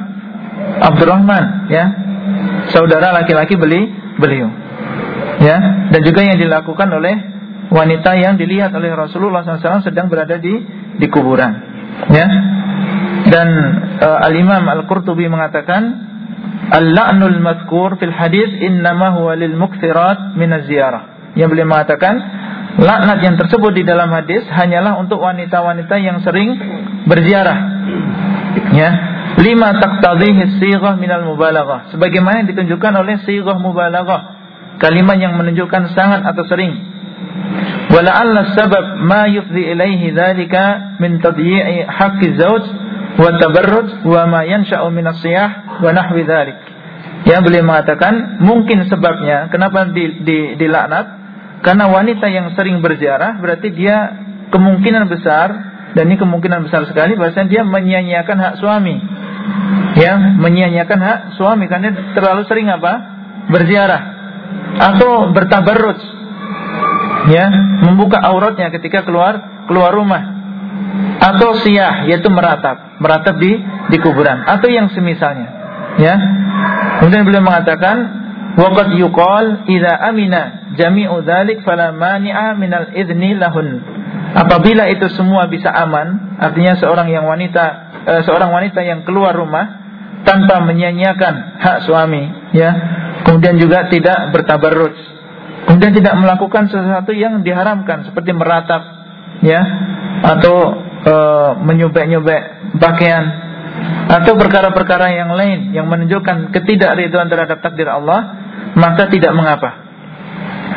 S1: Abdurrahman ya. Saudara laki-laki beli beliau ya. Dan juga yang dilakukan oleh wanita yang dilihat oleh Rasulullah SAW sedang berada di di kuburan ya. Dan uh, Al Imam Al Qurtubi mengatakan Al-la'nul mazkur fil hadis innama huwa lil mukthirat min ziarah yang beliau mengatakan laknat yang tersebut di dalam hadis hanyalah untuk wanita-wanita yang sering berziarah. Ya. Lima taqtadhihi sighah minal mubalaghah. Sebagaimana yang ditunjukkan oleh sighah mubalaghah. Kalimat yang menunjukkan sangat atau sering. Wala'alla sabab ma yufdi ilaihi dzalika min tadyi'i haqqi zawj wa tabarruj wa ma yansha'u min as-siyah wa nahwi dzalik yang beliau mengatakan mungkin sebabnya kenapa di, di, dilaknat karena wanita yang sering berziarah berarti dia kemungkinan besar dan ini kemungkinan besar sekali bahwasanya dia menyia-nyiakan hak suami. Ya, menyia-nyiakan hak suami karena terlalu sering apa? berziarah atau bertabarruj. Ya, membuka auratnya ketika keluar keluar rumah. Atau siyah yaitu meratap, meratap di di kuburan atau yang semisalnya. Ya. Kemudian beliau mengatakan Waqad yuqal idza amina jami'u dzalik fala mani'a minal idzni lahun. Apabila itu semua bisa aman, artinya seorang yang wanita eh, seorang wanita yang keluar rumah tanpa menyanyiakan hak suami, ya. Kemudian juga tidak bertabarruj. Kemudian tidak melakukan sesuatu yang diharamkan seperti meratap, ya, atau e, menyobek-nyobek pakaian. Atau perkara-perkara yang lain yang menunjukkan ketidakridhaan terhadap takdir Allah maka tidak mengapa.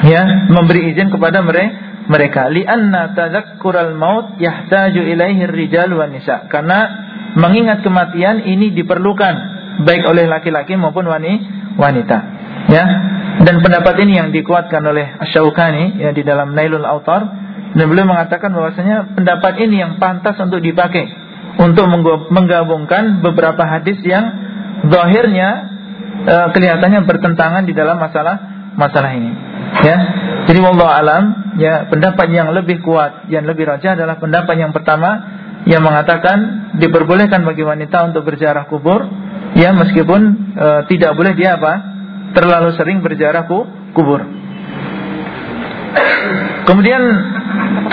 S1: Ya. Memberi izin kepada mereka mereka. Lianna tadzakkural maut yahtaju ilaihi rijal wan nisa. Karena mengingat kematian ini diperlukan baik oleh laki-laki maupun wanita. Ya. Dan pendapat ini yang dikuatkan oleh Asy-Syaukani ya di dalam Nailul Autar dan beliau mengatakan bahwasanya pendapat ini yang pantas untuk dipakai untuk menggabungkan beberapa hadis yang zahirnya e, kelihatannya bertentangan di dalam masalah masalah ini. Ya. Jadi wallahu alam, ya pendapat yang lebih kuat, yang lebih rajah adalah pendapat yang pertama yang mengatakan diperbolehkan bagi wanita untuk berziarah kubur, ya meskipun e, tidak boleh dia apa? terlalu sering berziarah kubur. Kemudian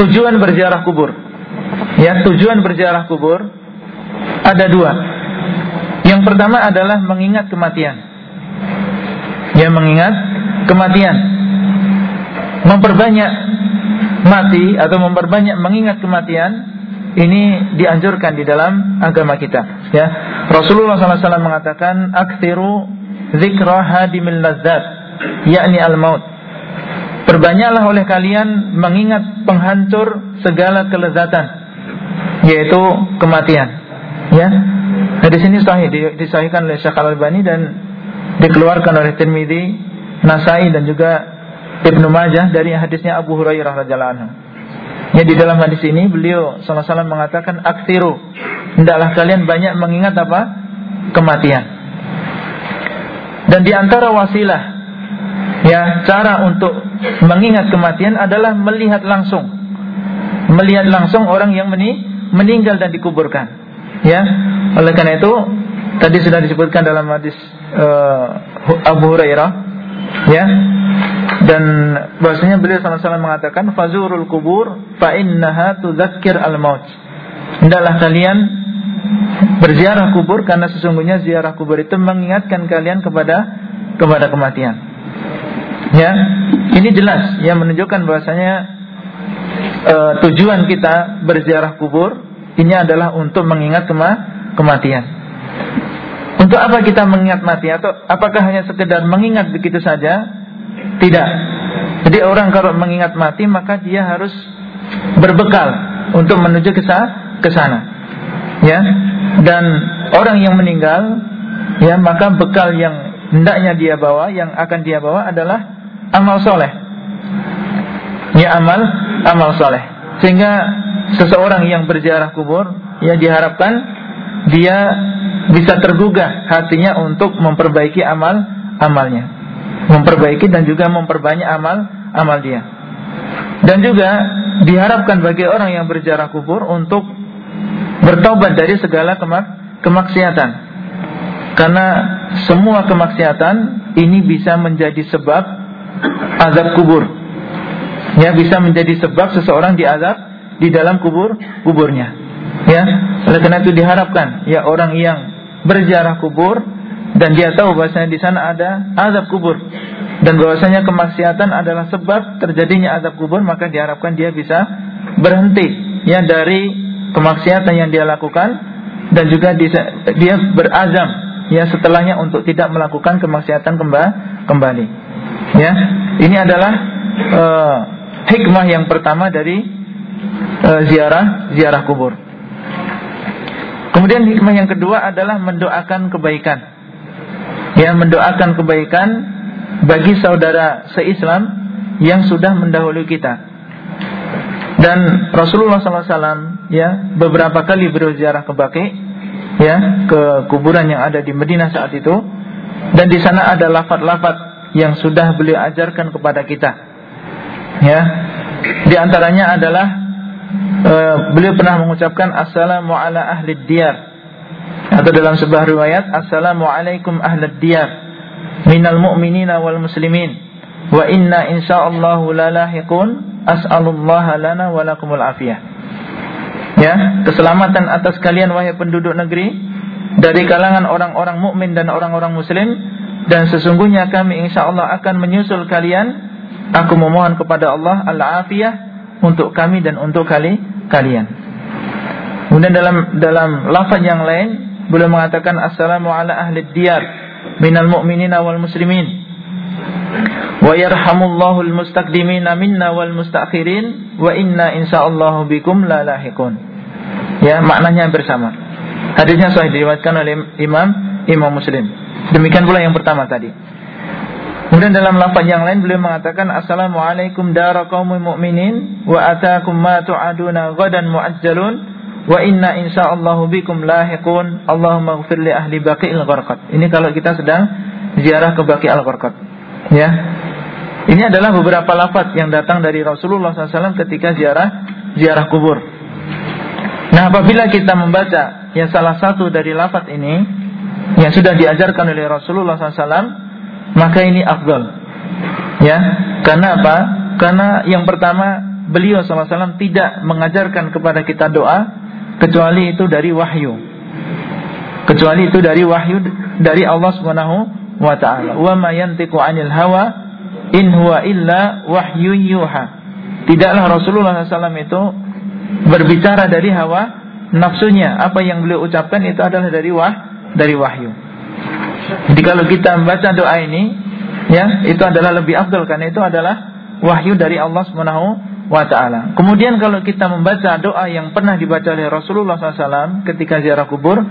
S1: tujuan berziarah kubur. Ya, tujuan berziarah kubur ada dua. Yang pertama adalah mengingat kematian yang mengingat kematian memperbanyak mati atau memperbanyak mengingat kematian ini dianjurkan di dalam agama kita ya Rasulullah SAW mengatakan aktsiru dzikra hadimil ladzat yakni al maut perbanyaklah oleh kalian mengingat penghancur segala kelezatan yaitu kematian ya di sini sahih disahihkan oleh Syekh Al-Albani dan dikeluarkan oleh Tirmidzi, Nasai dan juga Ibnu Majah dari hadisnya Abu Hurairah radhiyallahu anhu. Ya di dalam hadis ini beliau sallallahu mengatakan aktiru hendaklah kalian banyak mengingat apa? kematian. Dan di antara wasilah ya cara untuk mengingat kematian adalah melihat langsung. Melihat langsung orang yang meninggal dan dikuburkan. Ya. Oleh karena itu tadi sudah disebutkan dalam hadis uh, Abu Hurairah ya dan bahasanya beliau sama-sama mengatakan fazurul kubur fa innaha tudzakkir al maut hendaklah kalian berziarah kubur karena sesungguhnya ziarah kubur itu mengingatkan kalian kepada kepada kematian ya ini jelas yang menunjukkan bahasanya uh, tujuan kita berziarah kubur ini adalah untuk mengingat kema kematian untuk apa kita mengingat mati atau apakah hanya sekedar mengingat begitu saja? Tidak. Jadi orang kalau mengingat mati maka dia harus berbekal untuk menuju ke sana. Ya. Dan orang yang meninggal ya maka bekal yang hendaknya dia bawa yang akan dia bawa adalah amal soleh. Ya amal amal soleh. Sehingga seseorang yang berziarah kubur ya diharapkan dia bisa tergugah hatinya untuk memperbaiki amal amalnya, memperbaiki dan juga memperbanyak amal amal dia. Dan juga diharapkan bagi orang yang berjarah kubur untuk bertobat dari segala kemak kemaksiatan. Karena semua kemaksiatan ini bisa menjadi sebab azab kubur. Ya, bisa menjadi sebab seseorang diazab di dalam kubur kuburnya. Ya, oleh karena itu diharapkan ya orang yang berjarah kubur dan dia tahu bahwasanya di sana ada azab kubur dan bahwasanya kemaksiatan adalah sebab terjadinya azab kubur maka diharapkan dia bisa berhenti ya dari kemaksiatan yang dia lakukan dan juga dia berazam ya setelahnya untuk tidak melakukan kemaksiatan kembali. Ya ini adalah uh, hikmah yang pertama dari uh, ziarah ziarah kubur. Kemudian hikmah yang kedua adalah mendoakan kebaikan. Yang mendoakan kebaikan bagi saudara seislam yang sudah mendahului kita. Dan Rasulullah SAW ya beberapa kali berziarah ke Baki ya ke kuburan yang ada di Madinah saat itu. Dan di sana ada lafat-lafat yang sudah beliau ajarkan kepada kita. Ya, di antaranya adalah uh, beliau pernah mengucapkan assalamu ala ahli diyar. Atau dalam sebuah riwayat Assalamualaikum ahlad diyar minal mu'minina wal muslimin wa inna insyaallahu la lahiqun as'alullaha lana wa lakumul afiyah ya keselamatan atas kalian wahai penduduk negeri dari kalangan orang-orang mukmin dan orang-orang muslim dan sesungguhnya kami insyaallah akan menyusul kalian. Aku memohon kepada Allah al-afiyah untuk kami dan untuk kali kalian. Kemudian dalam dalam lafaz yang lain Beliau mengatakan assalamu ala ahli diyar minal mu'minina wal muslimin yarhamullahu al mustaqdimina minna wal mustakhirin wa inna insyaallah bikum la lahiqun. Ya, maknanya bersama. Hadisnya sahih diriwayatkan oleh Imam Imam Muslim. Demikian pula yang pertama tadi. Kemudian dalam lafaz yang lain beliau mengatakan Assalamualaikum dara qaumil mu'minin wa atakum ma tu'aduna ghadan mu'ajjalun Wa inna insyaallahu bikum lahiqun. Allahumma ighfir li ahli Baqi'il Gharqad. Ini kalau kita sedang ziarah ke Baqi' al-Gharqad. Ya. Ini adalah beberapa lafaz yang datang dari Rasulullah SAW ketika ziarah ziarah kubur. Nah, apabila kita membaca yang salah satu dari lafaz ini yang sudah diajarkan oleh Rasulullah SAW, maka ini afdal. Ya, karena apa? Karena yang pertama beliau SAW tidak mengajarkan kepada kita doa kecuali itu dari wahyu. Kecuali itu dari wahyu dari Allah Subhanahu wa taala. Wa ma yantiqu 'anil hawa in huwa illa wahyu yuha. Tidaklah Rasulullah SAW itu berbicara dari hawa nafsunya. Apa yang beliau ucapkan itu adalah dari wah dari wahyu. Jadi kalau kita membaca doa ini, ya itu adalah lebih afdal karena itu adalah wahyu dari Allah Subhanahu wa taala. Kemudian kalau kita membaca doa yang pernah dibaca oleh Rasulullah SAW ketika ziarah kubur,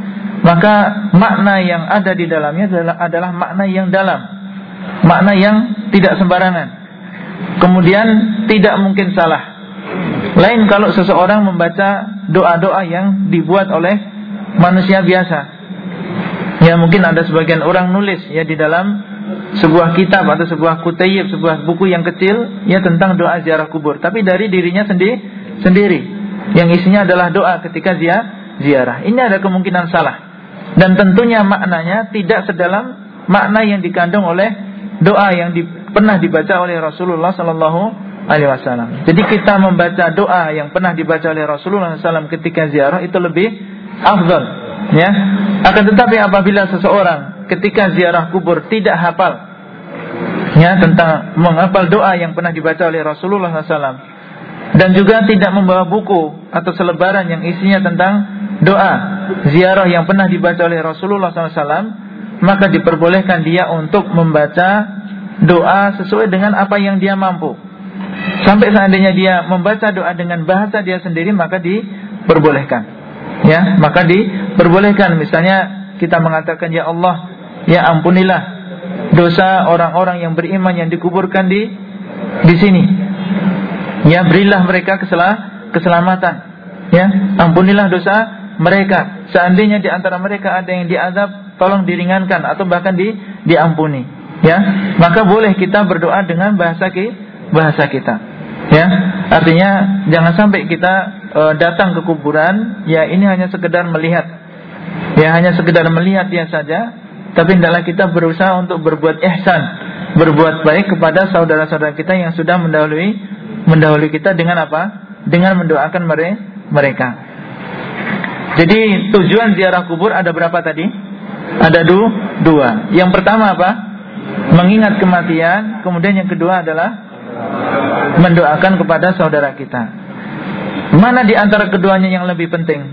S1: maka makna yang ada di dalamnya adalah, adalah makna yang dalam, makna yang tidak sembarangan. Kemudian tidak mungkin salah. Lain kalau seseorang membaca doa-doa yang dibuat oleh manusia biasa. Ya mungkin ada sebagian orang nulis ya di dalam sebuah kitab atau sebuah kutayib, sebuah buku yang kecil ya tentang doa ziarah kubur, tapi dari dirinya sendiri sendiri yang isinya adalah doa ketika ziarah. Ini ada kemungkinan salah. Dan tentunya maknanya tidak sedalam makna yang dikandung oleh doa yang di, pernah dibaca oleh Rasulullah sallallahu alaihi wasallam. Jadi kita membaca doa yang pernah dibaca oleh Rasulullah SAW ketika ziarah itu lebih afdal, ya. Akan tetapi apabila seseorang ketika ziarah kubur tidak hafal. Ya tentang menghafal doa yang pernah dibaca oleh Rasulullah SAW dan juga tidak membawa buku atau selebaran yang isinya tentang doa ziarah yang pernah dibaca oleh Rasulullah SAW maka diperbolehkan dia untuk membaca doa sesuai dengan apa yang dia mampu. Sampai seandainya dia membaca doa dengan bahasa dia sendiri maka diperbolehkan. Ya maka diperbolehkan. Misalnya kita mengatakan ya Allah Ya ampunilah dosa orang-orang yang beriman yang dikuburkan di di sini. Ya berilah mereka keselah, keselamatan. Ya ampunilah dosa mereka. Seandainya di antara mereka ada yang diazab, tolong diringankan atau bahkan di diampuni. Ya maka boleh kita berdoa dengan bahasa ki, bahasa kita. Ya, artinya jangan sampai kita uh, datang ke kuburan, ya ini hanya sekedar melihat, ya hanya sekedar melihat dia saja, tapi hendaklah kita berusaha untuk berbuat ihsan, berbuat baik kepada saudara-saudara kita yang sudah mendahului mendahului kita dengan apa? Dengan mendoakan mereka. Jadi tujuan ziarah kubur ada berapa tadi? Ada du dua. Yang pertama apa? Mengingat kematian. Kemudian yang kedua adalah mendoakan kepada saudara kita. Mana di antara keduanya yang lebih penting?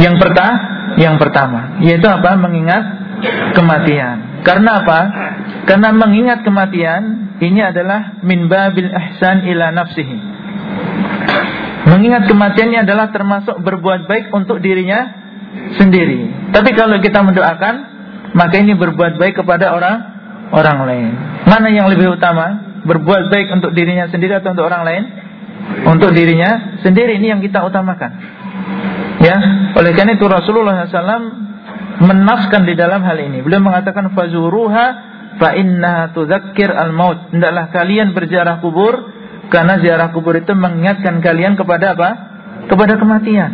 S1: Yang pertama, yang pertama, yaitu apa? Mengingat kematian. Karena apa? Karena mengingat kematian ini adalah min babil ihsan ila nafsihi. Mengingat kematiannya adalah termasuk berbuat baik untuk dirinya sendiri. Tapi kalau kita mendoakan, maka ini berbuat baik kepada orang orang lain. Mana yang lebih utama? berbuat baik untuk dirinya sendiri atau untuk orang lain? Untuk dirinya sendiri ini yang kita utamakan. Ya, oleh karena itu Rasulullah SAW menafskan di dalam hal ini. Beliau mengatakan fazuruha fa inna tudzakir al maut. Hendaklah kalian berziarah kubur karena ziarah kubur itu mengingatkan kalian kepada apa? Kepada kematian.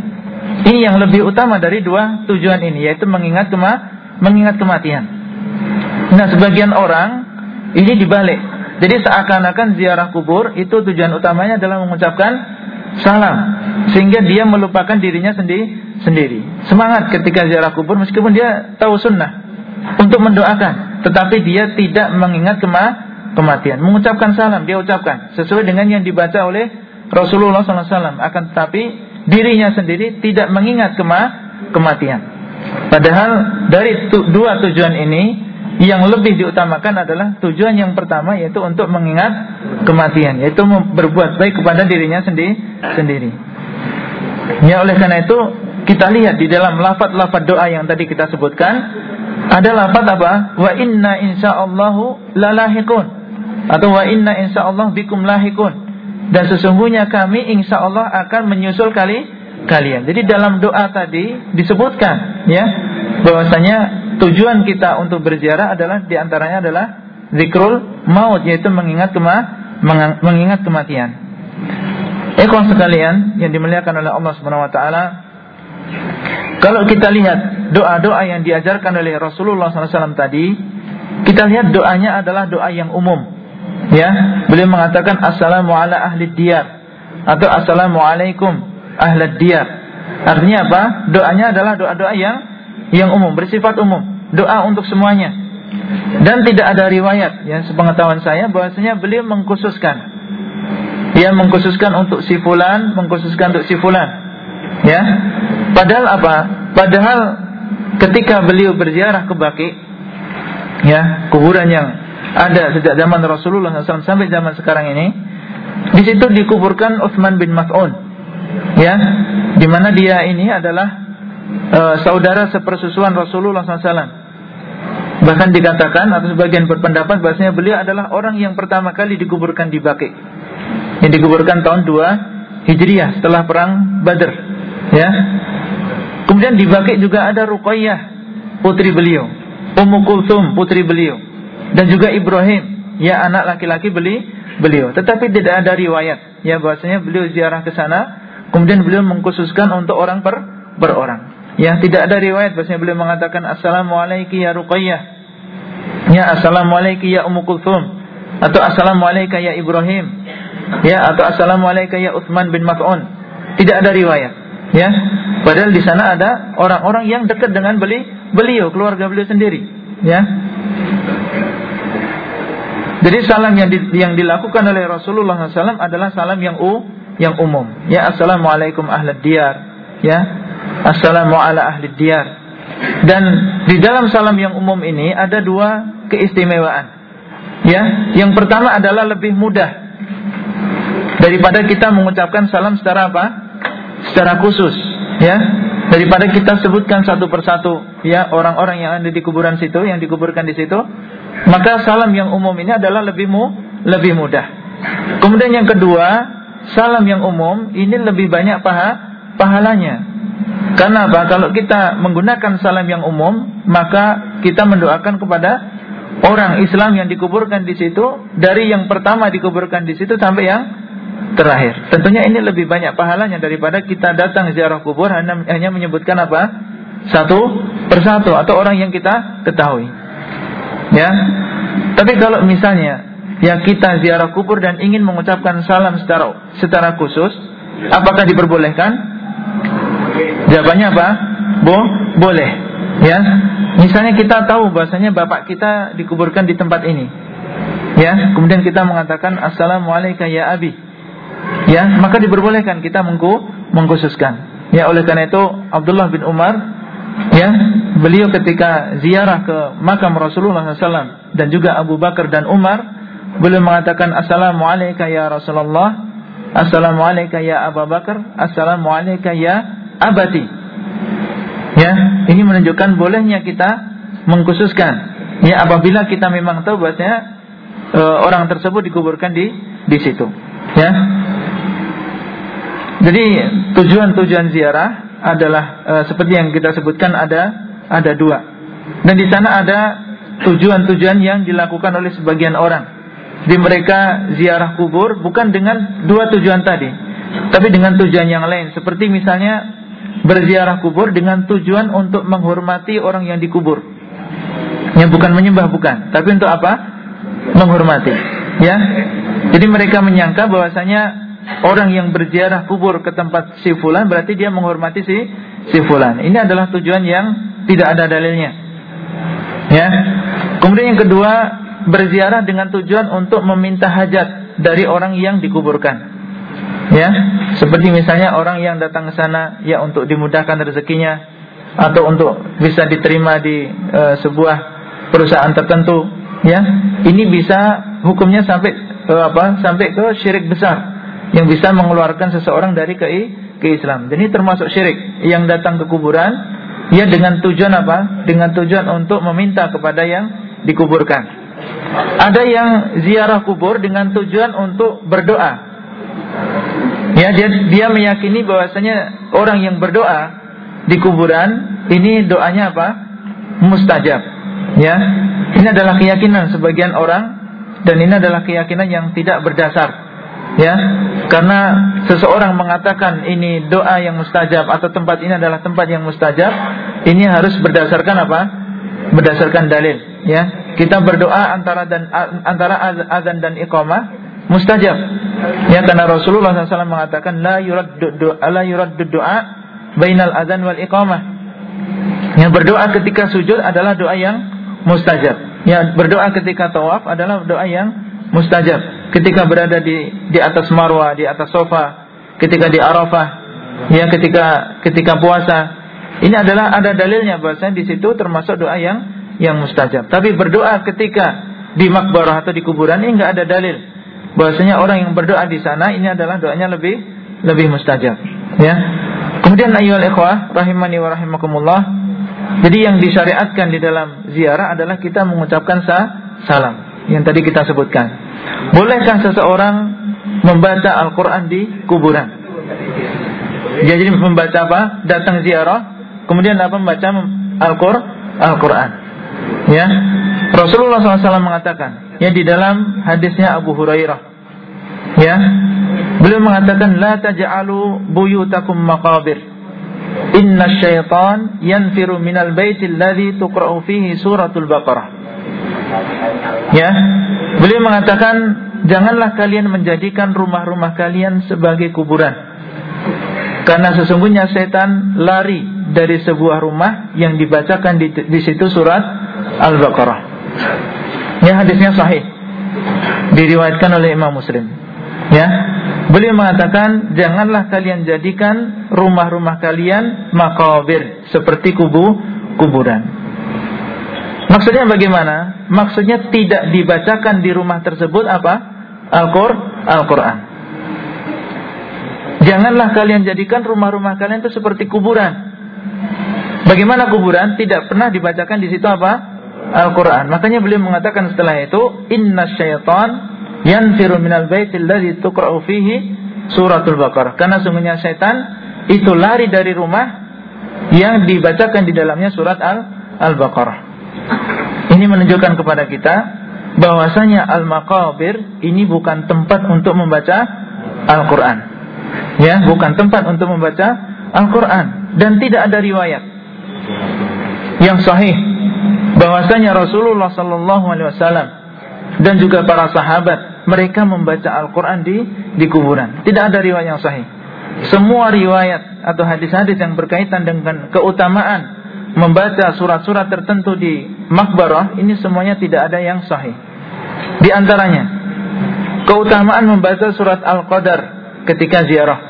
S1: Ini yang lebih utama dari dua tujuan ini yaitu mengingat kema mengingat kematian. Nah, sebagian orang ini dibalik jadi seakan-akan ziarah kubur itu tujuan utamanya adalah mengucapkan salam sehingga dia melupakan dirinya sendiri sendiri. Semangat ketika ziarah kubur meskipun dia tahu sunnah untuk mendoakan, tetapi dia tidak mengingat kema kematian. Mengucapkan salam dia ucapkan sesuai dengan yang dibaca oleh Rasulullah SAW. Akan tetapi dirinya sendiri tidak mengingat kema kematian. Padahal dari tu dua tujuan ini yang lebih diutamakan adalah tujuan yang pertama yaitu untuk mengingat kematian yaitu berbuat baik kepada dirinya sendiri sendiri. Ya oleh karena itu kita lihat di dalam lafaz-lafaz doa yang tadi kita sebutkan ada lafaz apa? Wa inna insyaallahu lalahikun atau wa inna insyaallah bikum lahikun dan sesungguhnya kami insyaallah akan menyusul kali kalian. Jadi dalam doa tadi disebutkan ya bahwasanya tujuan kita untuk berziarah adalah di antaranya adalah zikrul maut yaitu mengingat kema mengingat kematian. Ikhwan sekalian yang dimuliakan oleh Allah Subhanahu wa taala, kalau kita lihat doa-doa yang diajarkan oleh Rasulullah SAW tadi, kita lihat doanya adalah doa yang umum. Ya, beliau mengatakan assalamu ala ahli diyar atau assalamualaikum ahli diyar. Artinya apa? Doanya adalah doa-doa yang yang umum, bersifat umum, doa untuk semuanya. Dan tidak ada riwayat ya sepengetahuan saya bahwasanya beliau mengkhususkan dia mengkhususkan untuk si fulan, mengkhususkan untuk si fulan. Ya. Padahal apa? Padahal ketika beliau berziarah ke Baki ya, kuburan yang ada sejak zaman Rasulullah SAW sampai zaman sekarang ini, di situ dikuburkan Utsman bin Mas'ud. Ya, di mana dia ini adalah uh, saudara sepersusuan Rasulullah SAW. Bahkan dikatakan atau sebagian berpendapat bahasanya beliau adalah orang yang pertama kali dikuburkan di Baqi. Yang dikuburkan tahun 2 Hijriah setelah perang Badr. Ya. Kemudian di Baqi juga ada Ruqayyah putri beliau, Ummu Kulthum putri beliau dan juga Ibrahim ya anak laki-laki beli beliau. Tetapi tidak ada riwayat ya bahwasanya beliau ziarah ke sana kemudian beliau mengkhususkan untuk orang per berorang. Ya tidak ada riwayat bahwasanya beliau mengatakan assalamualaikum ya Ruqayyah. Ya assalamualaikum ya Ummu Kulthum atau assalamualaikum ya Ibrahim. Ya atau assalamualaikum ya Utsman bin Mas'un. Tidak ada riwayat. Ya. Padahal di sana ada orang-orang yang dekat dengan beli beliau, keluarga beliau sendiri. Ya. Jadi salam yang di, yang dilakukan oleh Rasulullah SAW adalah salam yang u yang umum. Ya assalamualaikum ahlad diyar. Ya Assalamu ala ahli diyar. Dan di dalam salam yang umum ini ada dua keistimewaan. Ya, yang pertama adalah lebih mudah daripada kita mengucapkan salam secara apa? Secara khusus, ya. Daripada kita sebutkan satu persatu ya orang-orang yang ada di kuburan situ, yang dikuburkan di situ, maka salam yang umum ini adalah lebih mu, lebih mudah. Kemudian yang kedua, salam yang umum ini lebih banyak paha, pahalanya karena apa? Kalau kita menggunakan salam yang umum, maka kita mendoakan kepada orang Islam yang dikuburkan di situ dari yang pertama dikuburkan di situ sampai yang terakhir. Tentunya ini lebih banyak pahalanya daripada kita datang ziarah kubur hanya, menyebutkan apa? Satu persatu atau orang yang kita ketahui. Ya. Tapi kalau misalnya ya kita ziarah kubur dan ingin mengucapkan salam secara secara khusus, apakah diperbolehkan? Jawabannya apa? Bo, boleh. Ya. Misalnya kita tahu bahasanya bapak kita dikuburkan di tempat ini. Ya, kemudian kita mengatakan assalamualaikum ya abi ya maka diperbolehkan kita mengku mengkhususkan ya oleh karena itu Abdullah bin Umar ya beliau ketika ziarah ke makam Rasulullah SAW dan juga Abu Bakar dan Umar beliau mengatakan assalamualaikum ya Rasulullah assalamualaikum ya Abu Bakar assalamualaikum ya abati ya ini menunjukkan bolehnya kita mengkhususkan ya apabila kita memang tahu bahwasanya e, orang tersebut dikuburkan di di situ ya jadi tujuan-tujuan ziarah adalah e, seperti yang kita sebutkan ada ada dua. Dan di sana ada tujuan-tujuan yang dilakukan oleh sebagian orang. Di mereka ziarah kubur bukan dengan dua tujuan tadi, tapi dengan tujuan yang lain. Seperti misalnya berziarah kubur dengan tujuan untuk menghormati orang yang dikubur. Yang bukan menyembah bukan, tapi untuk apa? Menghormati. Ya. Jadi mereka menyangka bahwasanya orang yang berziarah kubur ke tempat si fulan berarti dia menghormati si si fulan. Ini adalah tujuan yang tidak ada dalilnya. Ya. Kemudian yang kedua, berziarah dengan tujuan untuk meminta hajat dari orang yang dikuburkan. Ya, seperti misalnya orang yang datang ke sana ya untuk dimudahkan rezekinya atau untuk bisa diterima di e, sebuah perusahaan tertentu, ya. Ini bisa hukumnya sampai e, apa? Sampai ke syirik besar yang bisa mengeluarkan seseorang dari ke, ke Islam. Jadi termasuk syirik yang datang ke kuburan ya dengan tujuan apa? Dengan tujuan untuk meminta kepada yang dikuburkan. Ada yang ziarah kubur dengan tujuan untuk berdoa. Ya, dia, dia meyakini bahwasanya orang yang berdoa di kuburan ini doanya apa? Mustajab. Ya. Ini adalah keyakinan sebagian orang dan ini adalah keyakinan yang tidak berdasar ya karena seseorang mengatakan ini doa yang mustajab atau tempat ini adalah tempat yang mustajab ini harus berdasarkan apa berdasarkan dalil ya kita berdoa antara dan antara azan dan iqamah mustajab. Ya karena Rasulullah SAW mengatakan la yuraddu doa la yuraddu doa bainal azan wal iqamah. Yang berdoa ketika sujud adalah doa yang mustajab. Ya berdoa ketika tawaf adalah doa yang mustajab. Ketika berada di di atas marwah, di atas sofa, ketika di Arafah, ya ketika ketika puasa. Ini adalah ada dalilnya bahwasanya di situ termasuk doa yang yang mustajab. Tapi berdoa ketika di makbarah atau di kuburan ini enggak ada dalil bahwasanya orang yang berdoa di sana ini adalah doanya lebih lebih mustajab. Ya. Kemudian ayyuhal ikhwah rahimani wa rahimakumullah. Jadi yang disyariatkan di dalam ziarah adalah kita mengucapkan sa salam yang tadi kita sebutkan. Bolehkah seseorang membaca Al-Quran di kuburan? Ya, jadi membaca apa? Datang ziarah, kemudian apa? Membaca Al-Quran. Ya, Rasulullah SAW mengatakan, ya di dalam hadisnya Abu Hurairah, ya, beliau mengatakan, la taj'alu buyutakum maqabir. Inna syaitan yanfiru minal baitil ladhi tuqra'u fihi suratul Baqarah. Ya, beliau mengatakan janganlah kalian menjadikan rumah-rumah kalian sebagai kuburan. Karena sesungguhnya setan lari dari sebuah rumah yang dibacakan di, di situ surat Al-Baqarah. Ya hadisnya sahih. Diriwayatkan oleh Imam Muslim. Ya. Beliau mengatakan janganlah kalian jadikan rumah-rumah kalian makabir seperti kubu kuburan. Maksudnya bagaimana? Maksudnya tidak dibacakan di rumah tersebut apa? Al-Qur'an. Janganlah kalian jadikan rumah-rumah kalian itu seperti kuburan. Bagaimana kuburan? Tidak pernah dibacakan di situ apa? Al-Quran. Makanya beliau mengatakan setelah itu, Inna syaitan yanfiru minal baitil ladhi tukra'u fihi suratul Baqarah. Karena sungguhnya syaitan itu lari dari rumah yang dibacakan di dalamnya surat Al-Baqarah. Ini menunjukkan kepada kita bahwasanya al-maqabir ini bukan tempat untuk membaca Al-Quran. Ya, bukan tempat untuk membaca Al-Quran dan tidak ada riwayat yang sahih bahwasanya Rasulullah Sallallahu Alaihi Wasallam dan juga para sahabat mereka membaca Al-Quran di di kuburan. Tidak ada riwayat yang sahih. Semua riwayat atau hadis-hadis yang berkaitan dengan keutamaan membaca surat-surat tertentu di makbarah ini semuanya tidak ada yang sahih. Di antaranya keutamaan membaca surat Al-Qadar ketika ziarah.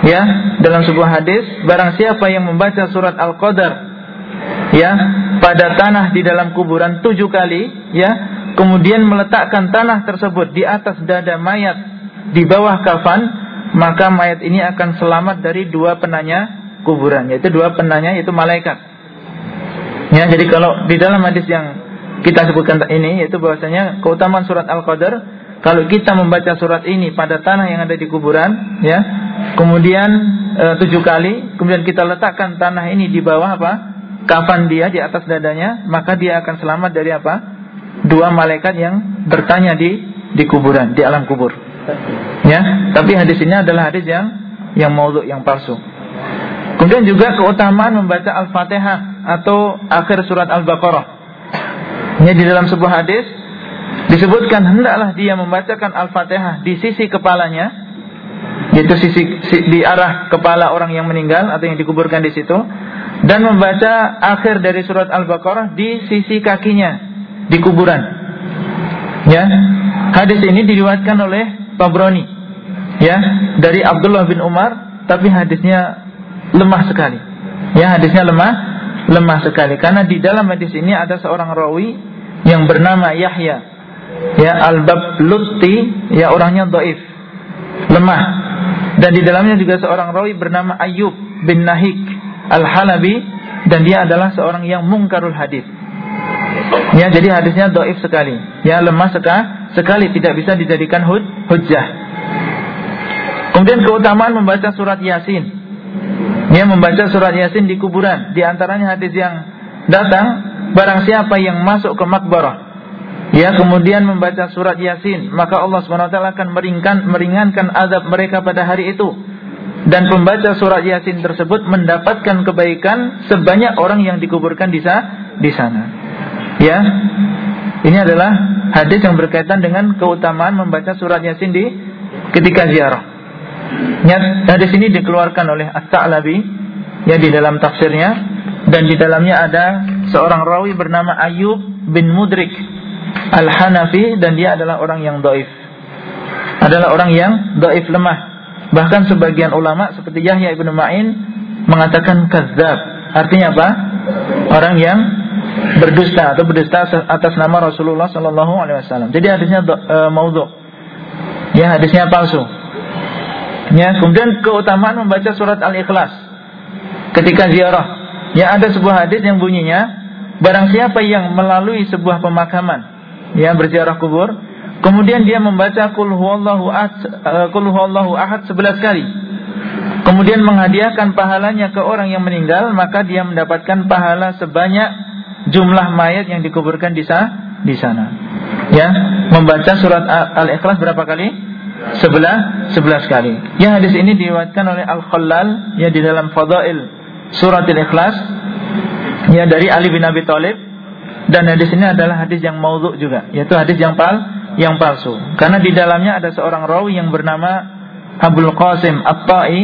S1: Ya, dalam sebuah hadis, barang siapa yang membaca surat Al-Qadar ya pada tanah di dalam kuburan tujuh kali, ya, kemudian meletakkan tanah tersebut di atas dada mayat di bawah kafan, maka mayat ini akan selamat dari dua penanya kuburan, yaitu dua penanya yaitu malaikat. Ya, jadi kalau di dalam hadis yang kita sebutkan ini yaitu bahwasanya keutamaan surat Al-Qadar kalau kita membaca surat ini pada tanah yang ada di kuburan ya kemudian e, tujuh kali kemudian kita letakkan tanah ini di bawah apa kafan dia di atas dadanya maka dia akan selamat dari apa? Dua malaikat yang bertanya di di kuburan di alam kubur. Ya tapi hadis ini adalah hadis yang yang maudhu yang palsu. Kemudian juga keutamaan membaca Al-Fatihah atau akhir surat Al-Baqarah. Ini di dalam sebuah hadis disebutkan hendaklah dia membacakan Al-Fatihah di sisi kepalanya, yaitu sisi di arah kepala orang yang meninggal atau yang dikuburkan di situ, dan membaca akhir dari surat Al-Baqarah di sisi kakinya di kuburan. Ya, hadis ini diriwayatkan oleh Tabrani, ya, dari Abdullah bin Umar, tapi hadisnya lemah sekali. Ya hadisnya lemah, lemah sekali karena di dalam hadis ini ada seorang rawi yang bernama Yahya. Ya Al-Bablutti, ya orangnya doif, lemah. Dan di dalamnya juga seorang rawi bernama Ayub bin Nahik Al-Halabi dan dia adalah seorang yang mungkarul hadis. Ya, jadi hadisnya doif sekali. Ya, lemah sekali, sekali tidak bisa dijadikan hud, hujjah. Kemudian keutamaan membaca surat Yasin. Dia membaca surat Yasin di kuburan. Di antaranya hadis yang datang, barang siapa yang masuk ke makbarah, ya kemudian membaca surat Yasin, maka Allah SWT akan meringankan, meringankan azab mereka pada hari itu. Dan pembaca surat Yasin tersebut mendapatkan kebaikan sebanyak orang yang dikuburkan di sana. Ya, ini adalah hadis yang berkaitan dengan keutamaan membaca surat Yasin di ketika ziarah. Hadis ini dikeluarkan oleh At-Ta'labi ya di dalam tafsirnya dan di dalamnya ada seorang rawi bernama Ayub bin Mudrik Al-Hanafi dan dia adalah orang yang doif. Adalah orang yang doif lemah. Bahkan sebagian ulama seperti Yahya ibnu Ma'in mengatakan kazab. Artinya apa? Orang yang berdusta atau berdusta atas nama Rasulullah Sallallahu Alaihi Wasallam. Jadi hadisnya uh, maudhu. Ya hadisnya palsu. Ya, kemudian keutamaan membaca surat Al-Ikhlas ketika ziarah. Ya ada sebuah hadis yang bunyinya barang siapa yang melalui sebuah pemakaman ya berziarah kubur, kemudian dia membaca qul huwallahu ahad eh, qul huwallahu ahad 11 kali. Kemudian menghadiahkan pahalanya ke orang yang meninggal, maka dia mendapatkan pahala sebanyak jumlah mayat yang dikuburkan di sana. Di sana. Ya, membaca surat Al-Ikhlas berapa kali? sebelah sebelas kali. Yang hadis ini diriwayatkan oleh Al Khalal ya di dalam Fadail Surat Al-Ikhlas ya dari Ali bin Abi Thalib dan hadis ini adalah hadis yang maudhu juga, yaitu hadis yang pal yang palsu. Karena di dalamnya ada seorang rawi yang bernama Abdul Qasim At-Tai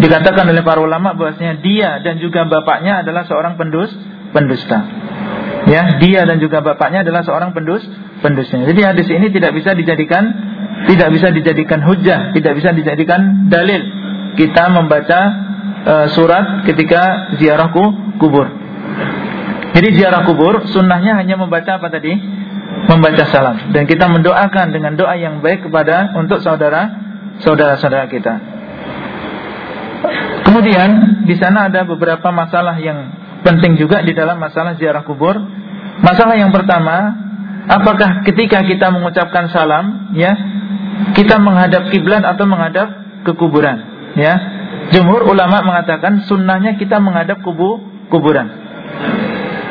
S1: dikatakan oleh para ulama bahwasanya dia dan juga bapaknya adalah seorang pendus pendusta. Ya, dia dan juga bapaknya adalah seorang pendus pendusta. Jadi hadis ini tidak bisa dijadikan tidak bisa dijadikan hujah, tidak bisa dijadikan dalil kita membaca uh, surat ketika ziarah kubur. Jadi ziarah kubur sunnahnya hanya membaca apa tadi? Membaca salam dan kita mendoakan dengan doa yang baik kepada untuk saudara saudara-saudara kita. Kemudian di sana ada beberapa masalah yang penting juga di dalam masalah ziarah kubur. Masalah yang pertama, apakah ketika kita mengucapkan salam, ya, kita menghadap kiblat atau menghadap ke kuburan ya jumhur ulama mengatakan sunnahnya kita menghadap kubu kuburan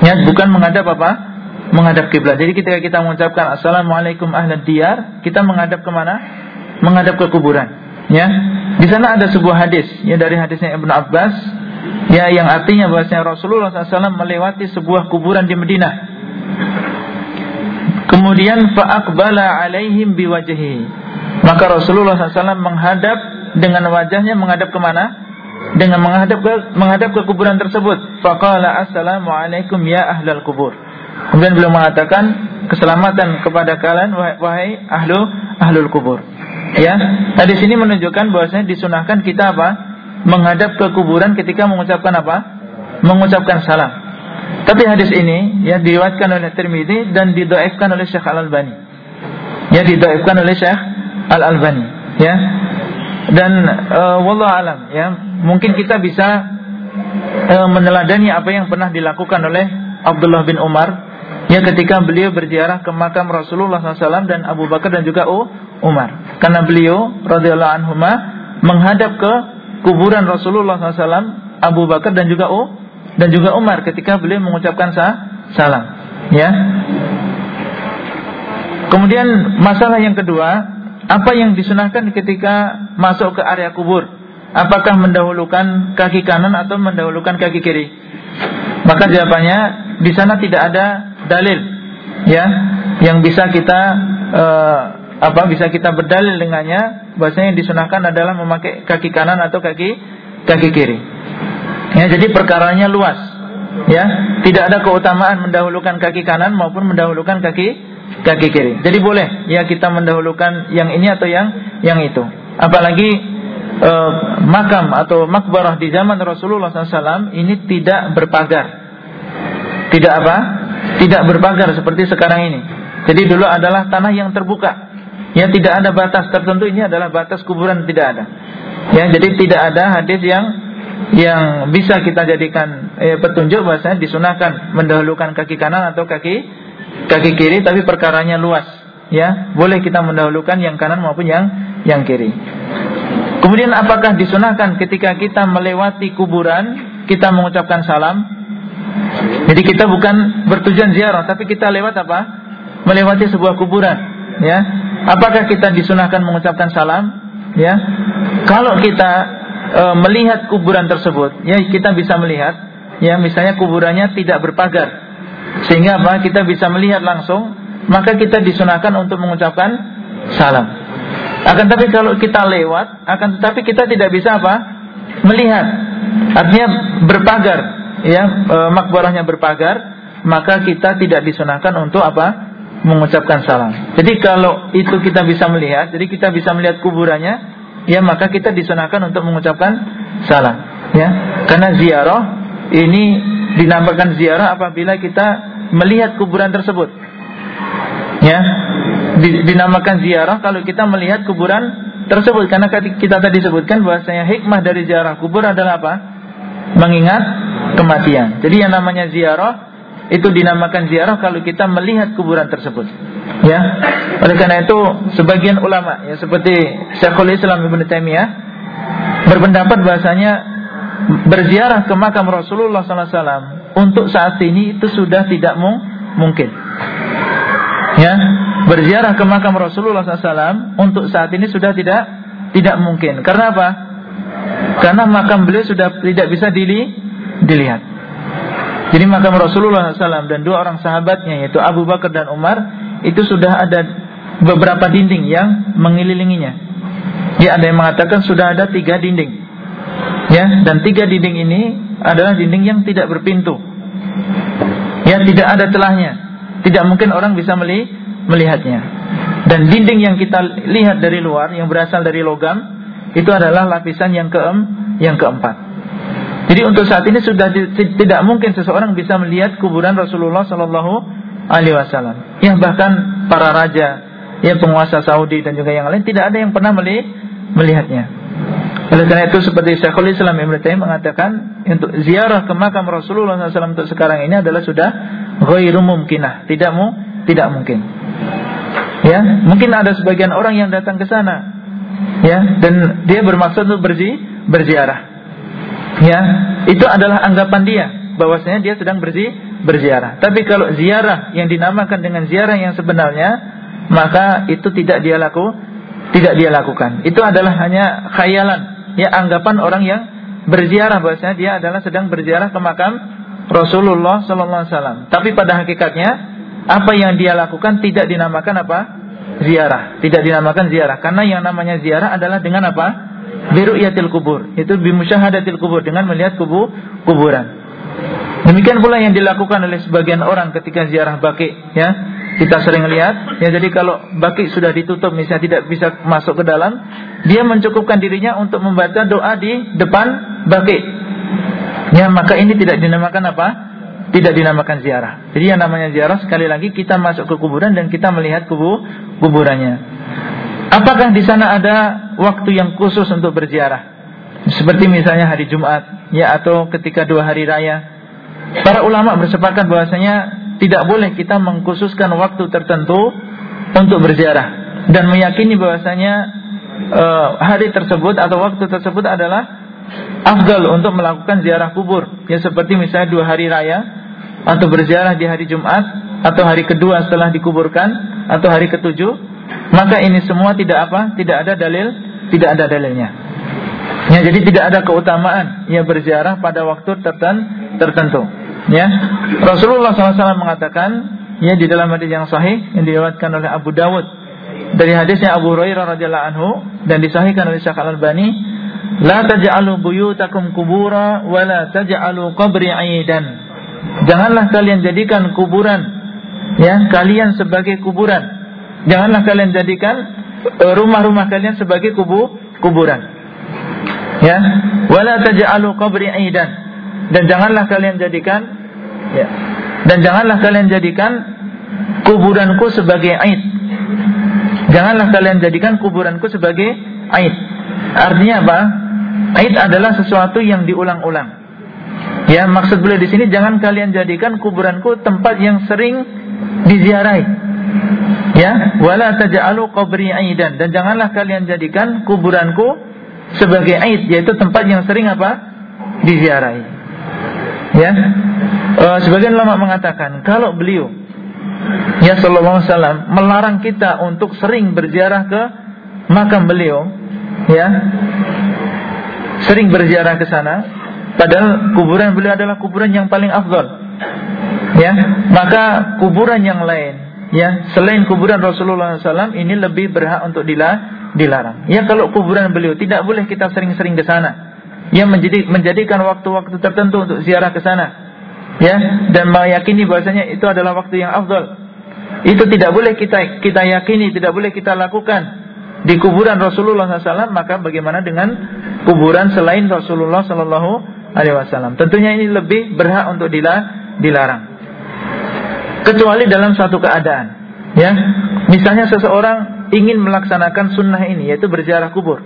S1: ya bukan menghadap apa menghadap kiblat jadi ketika kita mengucapkan assalamualaikum ahlad diyar kita menghadap ke mana menghadap ke kuburan. Ya, di sana ada sebuah hadis ya dari hadisnya Ibnu Abbas ya yang artinya bahwasanya Rasulullah SAW melewati sebuah kuburan di Madinah. Kemudian faakbala alaihim biwajhi. Maka Rasulullah SAW menghadap dengan wajahnya menghadap ke mana? Dengan menghadap ke menghadap ke kuburan tersebut. Faqala assalamualaikum ya ahlal kubur. Kemudian beliau mengatakan keselamatan kepada kalian wahai ahlu ahlul kubur. Ya, nah di sini menunjukkan bahwasanya disunahkan kita apa? Menghadap ke kuburan ketika mengucapkan apa? Mengucapkan salam. Tapi hadis ini ya diriwayatkan oleh Tirmidzi dan didoaifkan oleh Syekh Al Albani. Ya didoaifkan oleh Syekh Al Albani. Ya. Dan uh, wallah alam ya mungkin kita bisa uh, meneladani apa yang pernah dilakukan oleh Abdullah bin Umar ya ketika beliau berziarah ke makam Rasulullah SAW dan Abu Bakar dan juga Umar. Karena beliau radhiyallahu anhu menghadap ke kuburan Rasulullah SAW Abu Bakar dan juga U dan juga Umar ketika beliau mengucapkan salam. Ya. Kemudian masalah yang kedua apa yang disunahkan ketika masuk ke area kubur? Apakah mendahulukan kaki kanan atau mendahulukan kaki kiri? Maka jawabannya di sana tidak ada dalil ya yang bisa kita uh, apa bisa kita berdalil dengannya bahwasanya yang disunahkan adalah memakai kaki kanan atau kaki kaki kiri. Ya, jadi perkaranya luas. Ya, tidak ada keutamaan mendahulukan kaki kanan maupun mendahulukan kaki kaki kiri. Jadi boleh ya kita mendahulukan yang ini atau yang yang itu. Apalagi uh, makam atau makbarah di zaman Rasulullah SAW ini tidak berpagar. Tidak apa? Tidak berpagar seperti sekarang ini. Jadi dulu adalah tanah yang terbuka. Ya tidak ada batas tertentu ini adalah batas kuburan tidak ada. Ya jadi tidak ada hadis yang yang bisa kita jadikan eh, petunjuk bahwasanya disunahkan mendahulukan kaki kanan atau kaki kaki kiri tapi perkaranya luas ya boleh kita mendahulukan yang kanan maupun yang yang kiri kemudian apakah disunahkan ketika kita melewati kuburan kita mengucapkan salam jadi kita bukan bertujuan ziarah, tapi kita lewat apa? Melewati sebuah kuburan, ya. Apakah kita disunahkan mengucapkan salam? Ya. Kalau kita e, melihat kuburan tersebut, ya kita bisa melihat, ya misalnya kuburannya tidak berpagar, sehingga apa? Kita bisa melihat langsung, maka kita disunahkan untuk mengucapkan salam. Akan tapi kalau kita lewat, akan tetapi kita tidak bisa apa? Melihat. Artinya berpagar, ya e, makbarahnya berpagar, maka kita tidak disunahkan untuk apa? mengucapkan salam. Jadi kalau itu kita bisa melihat, jadi kita bisa melihat kuburannya, ya maka kita disunahkan untuk mengucapkan salam, ya. Karena ziarah ini dinamakan ziarah apabila kita melihat kuburan tersebut. Ya. Dinamakan ziarah kalau kita melihat kuburan tersebut karena kita tadi sebutkan bahwasanya hikmah dari ziarah kubur adalah apa? Mengingat kematian. Jadi yang namanya ziarah itu dinamakan ziarah kalau kita melihat kuburan tersebut. Ya. Oleh karena itu sebagian ulama ya seperti Syekhul Islam Ibnu Taimiyah berpendapat bahasanya berziarah ke makam Rasulullah SAW untuk saat ini itu sudah tidak mungkin. Ya, berziarah ke makam Rasulullah SAW untuk saat ini sudah tidak tidak mungkin. Karena apa? Karena makam beliau sudah tidak bisa dili, dilihat. Jadi makam Rasulullah SAW dan dua orang sahabatnya yaitu Abu Bakar dan Umar itu sudah ada beberapa dinding yang mengelilinginya. Ya ada yang mengatakan sudah ada tiga dinding. Ya dan tiga dinding ini adalah dinding yang tidak berpintu. Ya tidak ada celahnya. Tidak mungkin orang bisa melihatnya. Dan dinding yang kita lihat dari luar yang berasal dari logam itu adalah lapisan yang keem yang keempat. Jadi untuk saat ini sudah tidak mungkin seseorang bisa melihat kuburan Rasulullah Sallallahu Alaihi Wasallam. Ya bahkan para raja, ya penguasa Saudi dan juga yang lain tidak ada yang pernah melihatnya. Oleh karena itu seperti Syekhul Islam Ibn Taimiyah mengatakan untuk ziarah ke makam Rasulullah SAW untuk sekarang ini adalah sudah ghairu mumkinah, tidak mu, tidak mungkin. Ya, mungkin ada sebagian orang yang datang ke sana, ya, dan dia bermaksud untuk berzi, berziarah ya itu adalah anggapan dia bahwasanya dia sedang berzi berziarah. Tapi kalau ziarah yang dinamakan dengan ziarah yang sebenarnya, maka itu tidak dia laku tidak dia lakukan. Itu adalah hanya khayalan, ya anggapan orang yang berziarah bahwasanya dia adalah sedang berziarah ke makam Rasulullah sallallahu. Tapi pada hakikatnya apa yang dia lakukan tidak dinamakan apa? Ziarah, tidak dinamakan ziarah karena yang namanya ziarah adalah dengan apa? biru'yatil kubur, itu bimusyahadatil kubur dengan melihat kubu kuburan. Demikian pula yang dilakukan oleh sebagian orang ketika ziarah baki, ya. Kita sering lihat, ya jadi kalau baki sudah ditutup misalnya tidak bisa masuk ke dalam, dia mencukupkan dirinya untuk membaca doa di depan baki. Ya, maka ini tidak dinamakan apa? Tidak dinamakan ziarah. Jadi yang namanya ziarah sekali lagi kita masuk ke kuburan dan kita melihat kubu kuburannya. Apakah di sana ada waktu yang khusus untuk berziarah? Seperti misalnya hari Jumat, ya atau ketika dua hari raya. Para ulama bersepakat bahwasanya tidak boleh kita mengkhususkan waktu tertentu untuk berziarah dan meyakini bahwasanya uh, hari tersebut atau waktu tersebut adalah afdal untuk melakukan ziarah kubur. Ya seperti misalnya dua hari raya atau berziarah di hari Jumat atau hari kedua setelah dikuburkan atau hari ketujuh, maka ini semua tidak apa? Tidak ada dalil, tidak ada dalilnya. Ya, jadi tidak ada keutamaan yang berziarah pada waktu tertentu. Ya, Rasulullah SAW mengatakan ya di dalam hadis yang sahih yang diriwayatkan oleh Abu Dawud dari hadisnya Abu Hurairah radhiyallahu anhu dan disahihkan oleh Syekh Al-Albani, "La taj'alu buyutakum kubura wa la taj'alu qabri 'aidan." Janganlah kalian jadikan kuburan ya kalian sebagai kuburan. Janganlah kalian jadikan eh, rumah-rumah kalian sebagai kubu kuburan. Ya, wala taj'alu qabri 'aidan. Dan janganlah kalian jadikan Ya. Dan janganlah kalian jadikan kuburanku sebagai aid. Janganlah kalian jadikan kuburanku sebagai aid. Artinya apa? Aid adalah sesuatu yang diulang-ulang. Ya, maksud beliau di sini jangan kalian jadikan kuburanku tempat yang sering diziarahi. Ya, wala taj'alu qabri aidan dan janganlah kalian jadikan kuburanku sebagai aid yaitu tempat yang sering apa? diziarahi. Ya, uh, sebagian ulama mengatakan kalau beliau ya sallallahu alaihi wasallam melarang kita untuk sering berziarah ke makam beliau ya. Sering berziarah ke sana. Padahal kuburan beliau adalah kuburan yang paling afdal ya. Maka kuburan yang lain ya selain kuburan Rasulullah SAW ini lebih berhak untuk dilarang. Ya kalau kuburan beliau tidak boleh kita sering-sering ke sana. Yang menjadi menjadikan waktu-waktu tertentu untuk ziarah ke sana. Ya dan meyakini bahwasanya itu adalah waktu yang afdal. Itu tidak boleh kita kita yakini, tidak boleh kita lakukan di kuburan Rasulullah SAW. Maka bagaimana dengan kuburan selain Rasulullah Sallallahu Alaihi Wasallam? Tentunya ini lebih berhak untuk dilarang. Kecuali dalam satu keadaan, ya. Misalnya seseorang ingin melaksanakan sunnah ini, yaitu berziarah kubur.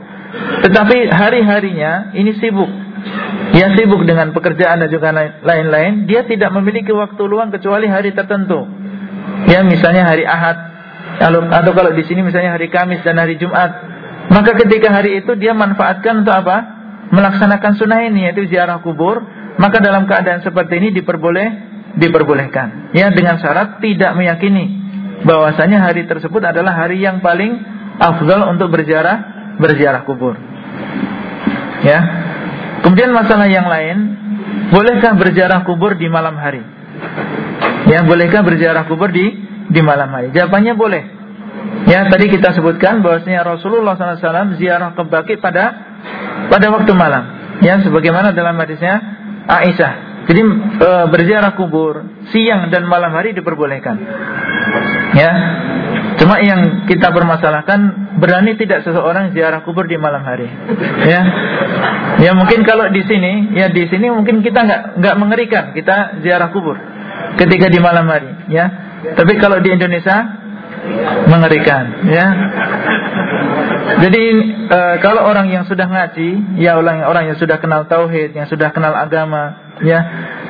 S1: Tetapi hari-harinya ini sibuk dia sibuk dengan pekerjaan dan juga lain-lain, dia tidak memiliki waktu luang kecuali hari tertentu. Ya, misalnya hari Ahad, atau kalau di sini misalnya hari Kamis dan hari Jumat. Maka ketika hari itu dia manfaatkan untuk apa? Melaksanakan sunnah ini yaitu ziarah kubur. Maka dalam keadaan seperti ini diperboleh, diperbolehkan. Ya, dengan syarat tidak meyakini bahwasanya hari tersebut adalah hari yang paling afdal untuk berziarah berziarah kubur. Ya, Kemudian masalah yang lain, bolehkah berziarah kubur di malam hari? Ya, bolehkah berziarah kubur di di malam hari? Jawabannya boleh. Ya, tadi kita sebutkan bahwasanya Rasulullah SAW ziarah ke Baki pada pada waktu malam. Ya, sebagaimana dalam hadisnya Aisyah. Jadi e, berziarah kubur siang dan malam hari diperbolehkan. Ya, Cuma yang kita permasalahkan berani tidak seseorang ziarah kubur di malam hari. Ya, ya mungkin kalau di sini, ya di sini mungkin kita nggak nggak mengerikan kita ziarah kubur ketika di malam hari. Ya, tapi kalau di Indonesia mengerikan. Ya, jadi e, kalau orang yang sudah ngaji, ya orang orang yang sudah kenal tauhid, yang sudah kenal agama, ya,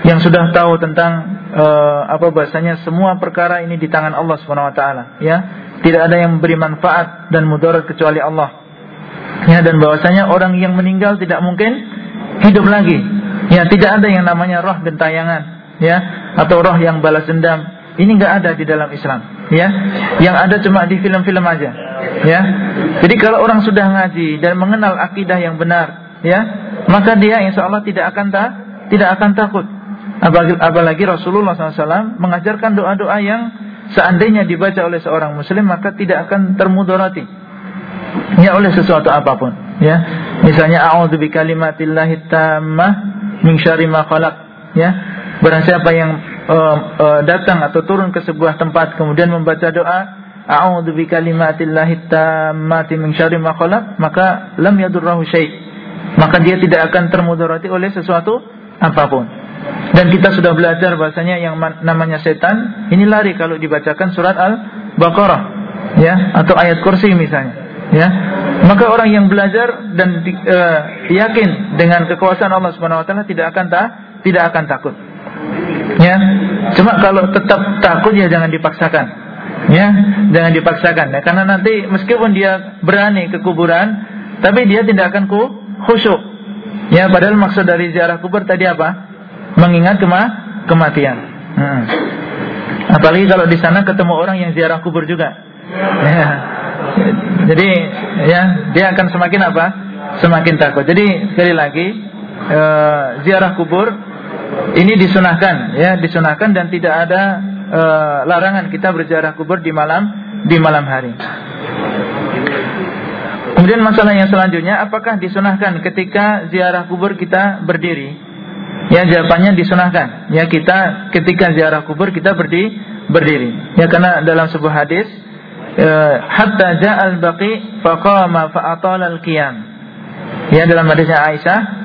S1: yang sudah tahu tentang uh, apa bahasanya semua perkara ini di tangan Allah Subhanahu wa taala, ya. Tidak ada yang memberi manfaat dan mudarat kecuali Allah. Ya, dan bahwasanya orang yang meninggal tidak mungkin hidup lagi. Ya, tidak ada yang namanya roh gentayangan, ya, atau roh yang balas dendam. Ini nggak ada di dalam Islam, ya. Yang ada cuma di film-film aja, ya. Jadi kalau orang sudah ngaji dan mengenal akidah yang benar, ya, maka dia insya Allah tidak akan tak, tidak akan takut. Apalagi, Rasulullah SAW mengajarkan doa-doa yang seandainya dibaca oleh seorang Muslim maka tidak akan termudorati, ya oleh sesuatu apa pun, ya. Misalnya A'udzu bikalimatillahi tammah min syarri ma ya. Barang siapa yang uh, uh, datang atau turun ke sebuah tempat kemudian membaca doa a'udzu bikalimatillahi tammati min syarri ma khalaq maka lam yadurruhu syai. Maka dia tidak akan termudarati oleh sesuatu apa pun. Dan kita sudah belajar bahasanya yang namanya setan ini lari kalau dibacakan surat al-baqarah ya atau ayat kursi misalnya ya. Maka orang yang belajar dan uh, yakin dengan kekuasaan Allah Subhanahu wa taala tidak akan tak tidak akan takut Ya. Cuma kalau tetap takut ya jangan dipaksakan. Ya, jangan dipaksakan ya karena nanti meskipun dia berani ke kuburan tapi dia tidak akan khusyuk. Ya, padahal maksud dari ziarah kubur tadi apa? Mengingat kema kematian. Hmm. Apalagi kalau di sana ketemu orang yang ziarah kubur juga. Ya. Jadi ya dia akan semakin apa? Semakin takut. Jadi sekali lagi uh, ziarah kubur ini disunahkan ya disunahkan dan tidak ada e, larangan kita berziarah kubur di malam di malam hari. Kemudian masalah yang selanjutnya apakah disunahkan ketika ziarah kubur kita berdiri? Ya jawabannya disunahkan. Ya kita ketika ziarah kubur kita berdiri berdiri. Ya karena dalam sebuah hadis e, hatta ja'al baqi faqama fa'atala al-qiyam. Ya dalam hadisnya Aisyah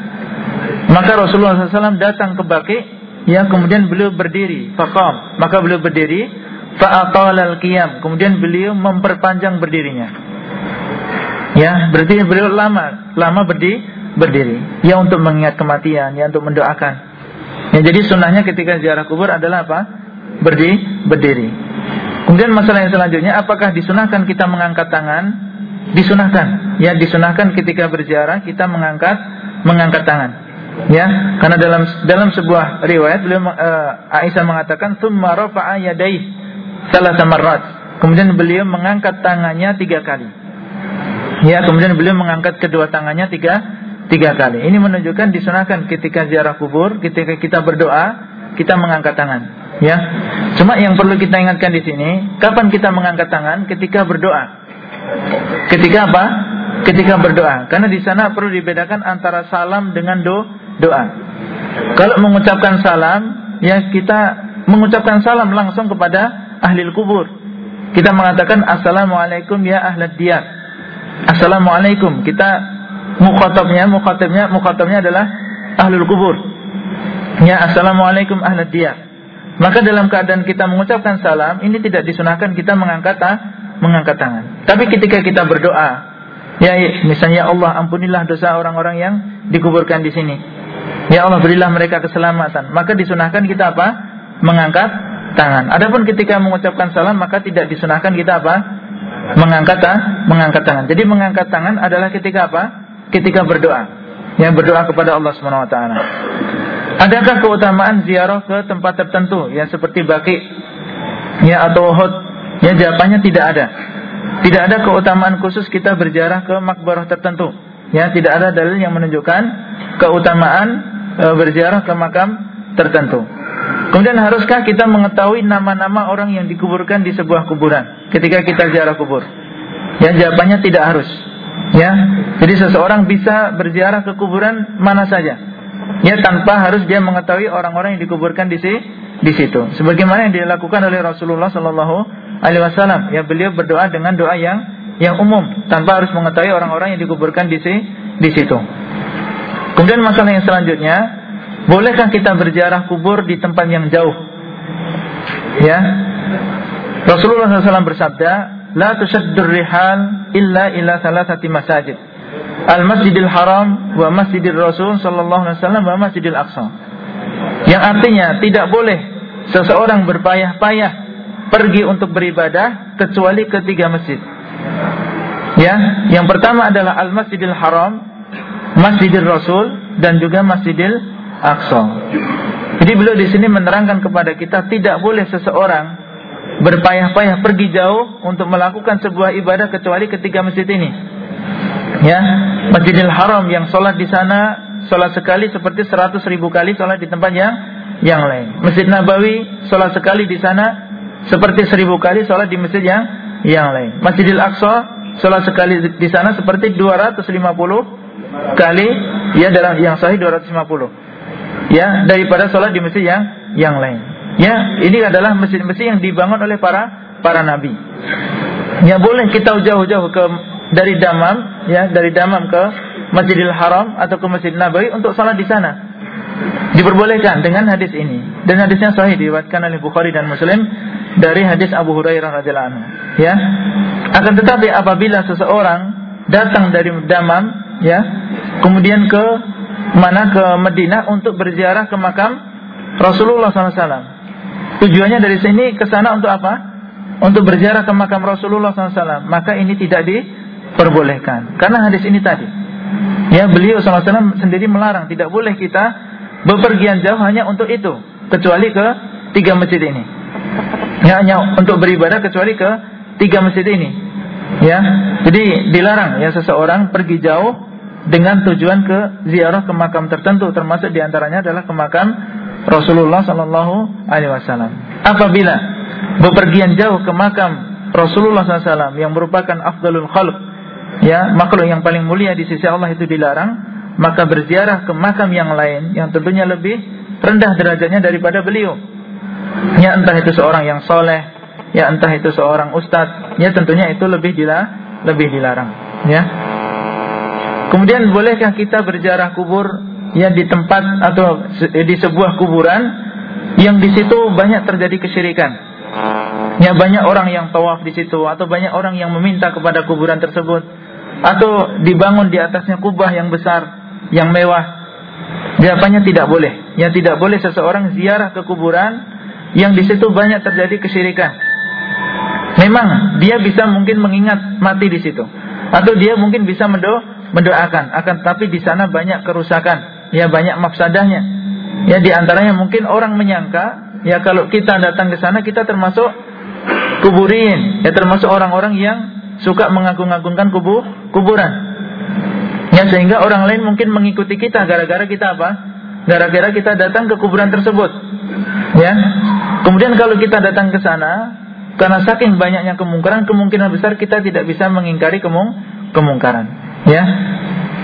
S1: maka Rasulullah SAW datang ke Baqi, ya kemudian beliau berdiri, faqam. Maka beliau berdiri, fa'atal al-qiyam. Kemudian beliau memperpanjang berdirinya. Ya, berarti beliau lama, lama berdiri, berdiri. Ya untuk mengingat kematian, ya untuk mendoakan. Ya, jadi sunnahnya ketika ziarah kubur adalah apa? Berdiri, berdiri. Kemudian masalah yang selanjutnya, apakah disunahkan kita mengangkat tangan? Disunahkan. Ya, disunahkan ketika berziarah kita mengangkat mengangkat tangan ya karena dalam dalam sebuah riwayat beliau uh, Aisyah mengatakan tsumma rafa'a yadayhi salah marrat. Kemudian beliau mengangkat tangannya tiga kali. Ya kemudian beliau mengangkat kedua tangannya tiga tiga kali. Ini menunjukkan disunahkan ketika ziarah kubur ketika kita berdoa kita mengangkat tangan. Ya cuma yang perlu kita ingatkan di sini kapan kita mengangkat tangan? Ketika berdoa. Ketika apa? Ketika berdoa. Karena di sana perlu dibedakan antara salam dengan do doa. Kalau mengucapkan salam, ya kita mengucapkan salam langsung kepada ahli kubur. Kita mengatakan assalamualaikum ya ahlad diyar. Assalamualaikum. Kita mukhatabnya, mukhatabnya, mukhatabnya adalah ahli kubur. Ya assalamualaikum ahlad diyar. Maka dalam keadaan kita mengucapkan salam, ini tidak disunahkan kita mengangkat mengangkat tangan. Tapi ketika kita berdoa, ya misalnya Allah ampunilah dosa orang-orang yang dikuburkan di sini. Ya Allah berilah mereka keselamatan. Maka disunahkan kita apa? Mengangkat tangan. Adapun ketika mengucapkan salam maka tidak disunahkan kita apa? Mengangkat mengangkat tangan. Jadi mengangkat tangan adalah ketika apa? Ketika berdoa. Yang berdoa kepada Allah Subhanahu wa taala. Adakah keutamaan ziarah ke tempat tertentu ya seperti Baki ya atau Uhud? Ya jawabannya tidak ada. Tidak ada keutamaan khusus kita berziarah ke makbarah tertentu. Ya, tidak ada dalil yang menunjukkan keutamaan berziarah ke makam tertentu. Kemudian haruskah kita mengetahui nama-nama orang yang dikuburkan di sebuah kuburan ketika kita ziarah kubur? Ya jawabannya tidak harus. Ya, jadi seseorang bisa berziarah ke kuburan mana saja. Ya tanpa harus dia mengetahui orang-orang yang dikuburkan di si, di situ. Sebagaimana yang dilakukan oleh Rasulullah Shallallahu Alaihi Wasallam. Ya beliau berdoa dengan doa yang yang umum tanpa harus mengetahui orang-orang yang dikuburkan di si, di situ. Kemudian masalah yang selanjutnya, bolehkah kita berziarah kubur di tempat yang jauh? Ya. Rasulullah SAW bersabda, "La tushaddur rihal illa ila thalathati masajid." Al-Masjidil Haram wa Masjidil Rasul sallallahu alaihi wasallam wa Masjidil Aqsa. Yang artinya tidak boleh seseorang berpayah-payah pergi untuk beribadah kecuali ke tiga masjid. Ya, yang pertama adalah Al-Masjidil Haram Masjidil Rasul dan juga Masjidil Aqsa. Jadi beliau di sini menerangkan kepada kita tidak boleh seseorang berpayah-payah pergi jauh untuk melakukan sebuah ibadah kecuali ketiga masjid ini. Ya, Masjidil Haram yang sholat di sana sholat sekali seperti seratus ribu kali sholat di tempat yang yang lain. Masjid Nabawi sholat sekali di sana seperti seribu kali sholat di masjid yang yang lain. Masjidil Aqsa sholat sekali di sana seperti 250 kali ya dalam yang sahih 250 ya daripada sholat di masjid yang yang lain. Ya, ini adalah masjid-masjid yang dibangun oleh para para nabi. Ya boleh kita jauh-jauh ke dari Damam ya dari Damam ke Masjidil Haram atau ke Masjid Nabawi untuk sholat di sana. Diperbolehkan dengan hadis ini dan hadisnya sahih diriwayatkan oleh Bukhari dan Muslim dari hadis Abu Hurairah radhiyallahu anhu. Ya. Akan tetapi apabila seseorang datang dari Damam ya, kemudian ke mana ke Madinah untuk berziarah ke makam Rasulullah SAW. Tujuannya dari sini ke sana untuk apa? Untuk berziarah ke makam Rasulullah SAW. Maka ini tidak diperbolehkan. Karena hadis ini tadi. Ya beliau SAW sendiri melarang. Tidak boleh kita bepergian jauh hanya untuk itu. Kecuali ke tiga masjid ini. Ya, hanya untuk beribadah kecuali ke tiga masjid ini. Ya, jadi dilarang ya seseorang pergi jauh dengan tujuan ke ziarah ke makam tertentu termasuk di antaranya adalah ke makam Rasulullah Sallallahu Alaihi Wasallam. Apabila bepergian jauh ke makam Rasulullah SAW yang merupakan afdalul khalq, ya makhluk yang paling mulia di sisi Allah itu dilarang, maka berziarah ke makam yang lain yang tentunya lebih rendah derajatnya daripada beliau. Ya entah itu seorang yang soleh, ya entah itu seorang ustadz, ya tentunya itu lebih dilarang, lebih dilarang. Ya. Kemudian bolehkah kita berziarah kubur ya di tempat atau di sebuah kuburan yang di situ banyak terjadi kesyirikan. Ya banyak orang yang tawaf di situ atau banyak orang yang meminta kepada kuburan tersebut atau dibangun di atasnya kubah yang besar yang mewah. Jawabannya tidak boleh. Yang tidak boleh seseorang ziarah ke kuburan yang di situ banyak terjadi kesyirikan. Memang dia bisa mungkin mengingat mati di situ atau dia mungkin bisa mendoakan akan tapi di sana banyak kerusakan ya banyak mafsadahnya. Ya di antaranya mungkin orang menyangka ya kalau kita datang ke sana kita termasuk kuburin, ya termasuk orang-orang yang suka mengagung-agungkan kubu kuburan. Ya sehingga orang lain mungkin mengikuti kita gara-gara kita apa? Gara-gara kita datang ke kuburan tersebut. Ya. Kemudian kalau kita datang ke sana karena saking banyaknya kemungkaran, kemungkinan besar kita tidak bisa mengingkari kemung kemungkaran. Ya.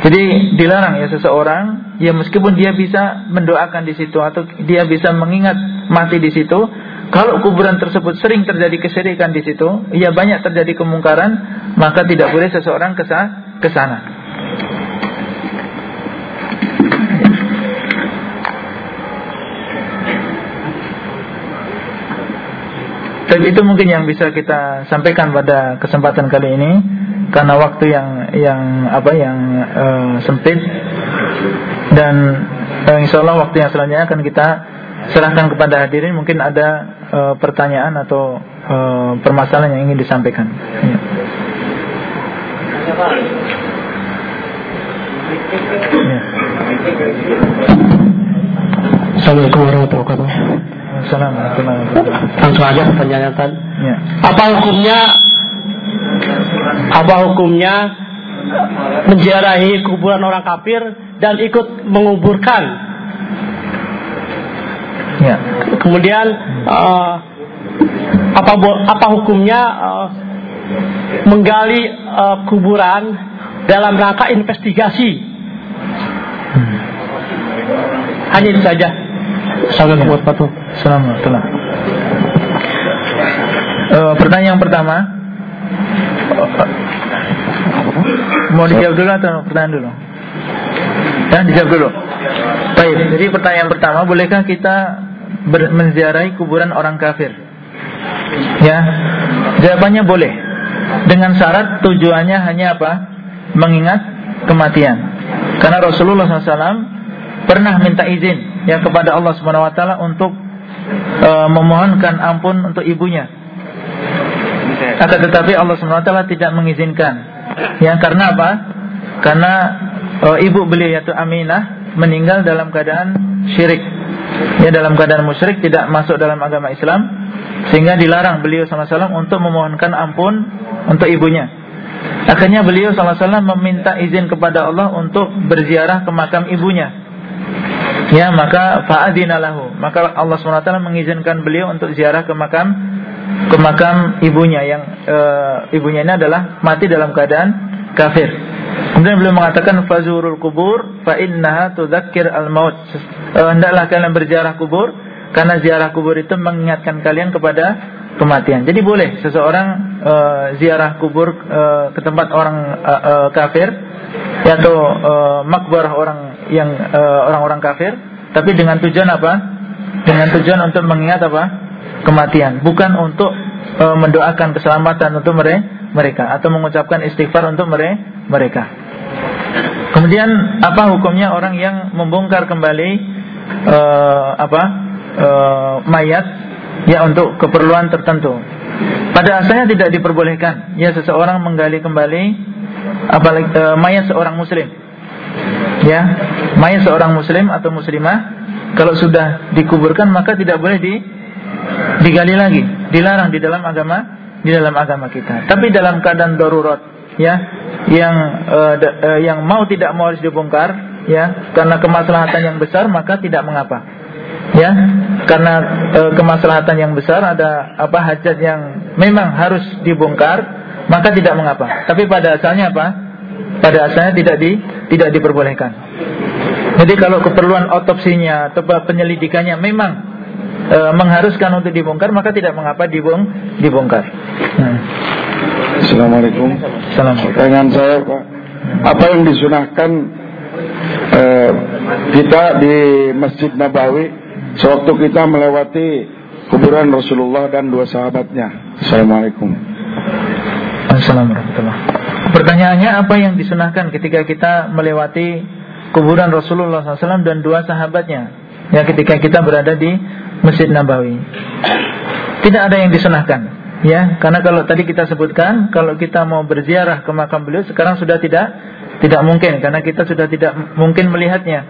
S1: Jadi dilarang ya seseorang ya meskipun dia bisa mendoakan di situ atau dia bisa mengingat mati di situ, kalau kuburan tersebut sering terjadi kesyirikan di situ, ya banyak terjadi kemungkaran, maka tidak boleh seseorang ke sana. Tapi itu mungkin yang bisa kita sampaikan pada kesempatan kali ini karena waktu yang yang apa yang uh, sempit dan uh, insya Allah waktu yang selanjutnya akan kita serahkan kepada hadirin mungkin ada uh, pertanyaan atau uh, permasalahan yang ingin disampaikan. Ya.
S2: Ya. Assalamualaikum warahmatullahi wabarakatuh.
S1: Assalamualaikum
S2: Langsung aja pertanyaan ya. Apa hukumnya apa hukumnya menziarahi kuburan orang kafir dan ikut menguburkan? Ya. Kemudian uh, apa apa hukumnya uh, menggali uh, kuburan dalam rangka investigasi? Hmm. Hanya itu saja.
S1: Assalamualaikum warahmatullahi wabarakatuh. Uh, pertanyaan pertama, Mau dijawab dulu atau pertanyaan dulu? Ya, dijawab dulu. Baik, jadi pertanyaan pertama, bolehkah kita menziarahi kuburan orang kafir? Ya, jawabannya boleh. Dengan syarat tujuannya hanya apa? Mengingat kematian. Karena Rasulullah SAW pernah minta izin ya kepada Allah Subhanahu Wa Taala untuk e, memohonkan ampun untuk ibunya akan tetapi Allah SWT tidak mengizinkan. Ya, karena apa? Karena uh, ibu beliau yaitu Aminah meninggal dalam keadaan syirik. ya dalam keadaan musyrik tidak masuk dalam agama Islam sehingga dilarang beliau SAW untuk memohonkan ampun untuk ibunya. Akhirnya beliau SAW meminta izin kepada Allah untuk berziarah ke makam ibunya. Ya maka faadina lahu. Maka Allah SWT mengizinkan beliau untuk ziarah ke makam ke makam ibunya yang e, ibunya ini adalah mati dalam keadaan kafir. Kemudian beliau mengatakan fazurul kubur fa innaha tudzakkir al maut. E, hendaklah kalian berziarah kubur karena ziarah kubur itu mengingatkan kalian kepada kematian. Jadi boleh seseorang uh, ziarah kubur uh, ke tempat orang uh, uh, kafir atau uh, makbarah orang yang orang-orang uh, kafir, tapi dengan tujuan apa? Dengan tujuan untuk mengingat apa? Kematian, bukan untuk uh, mendoakan keselamatan untuk mereka atau mengucapkan istighfar untuk mereka. Kemudian apa hukumnya orang yang membongkar kembali uh, apa uh, mayat ya untuk keperluan tertentu. Pada asalnya tidak diperbolehkan ya seseorang menggali kembali apalagi uh, mayat seorang muslim. Ya, mayat seorang muslim atau muslimah kalau sudah dikuburkan maka tidak boleh di digali lagi, dilarang di dalam agama di dalam agama kita. Tapi dalam keadaan darurat ya yang uh, uh, yang mau tidak mau harus dibongkar ya karena kemaslahatan yang besar maka tidak mengapa. Ya karena e, kemaslahatan yang besar ada apa hajat yang memang harus dibongkar maka tidak mengapa. Tapi pada asalnya apa? Pada asalnya tidak di tidak diperbolehkan. Jadi kalau keperluan otopsinya atau penyelidikannya memang e, mengharuskan untuk dibongkar maka tidak mengapa dibong dibongkar hmm.
S3: Assalamualaikum Assalamualaikum Pertanyaan saya Pak Apa yang disunahkan eh, Kita di Masjid Nabawi Sewaktu kita melewati kuburan Rasulullah dan dua sahabatnya. Assalamualaikum.
S1: Assalamualaikum Pertanyaannya apa yang disunahkan ketika kita melewati kuburan Rasulullah SAW dan dua sahabatnya? Ya ketika kita berada di Masjid Nabawi. Tidak ada yang disunahkan. Ya, karena kalau tadi kita sebutkan kalau kita mau berziarah ke makam beliau sekarang sudah tidak tidak mungkin karena kita sudah tidak mungkin melihatnya.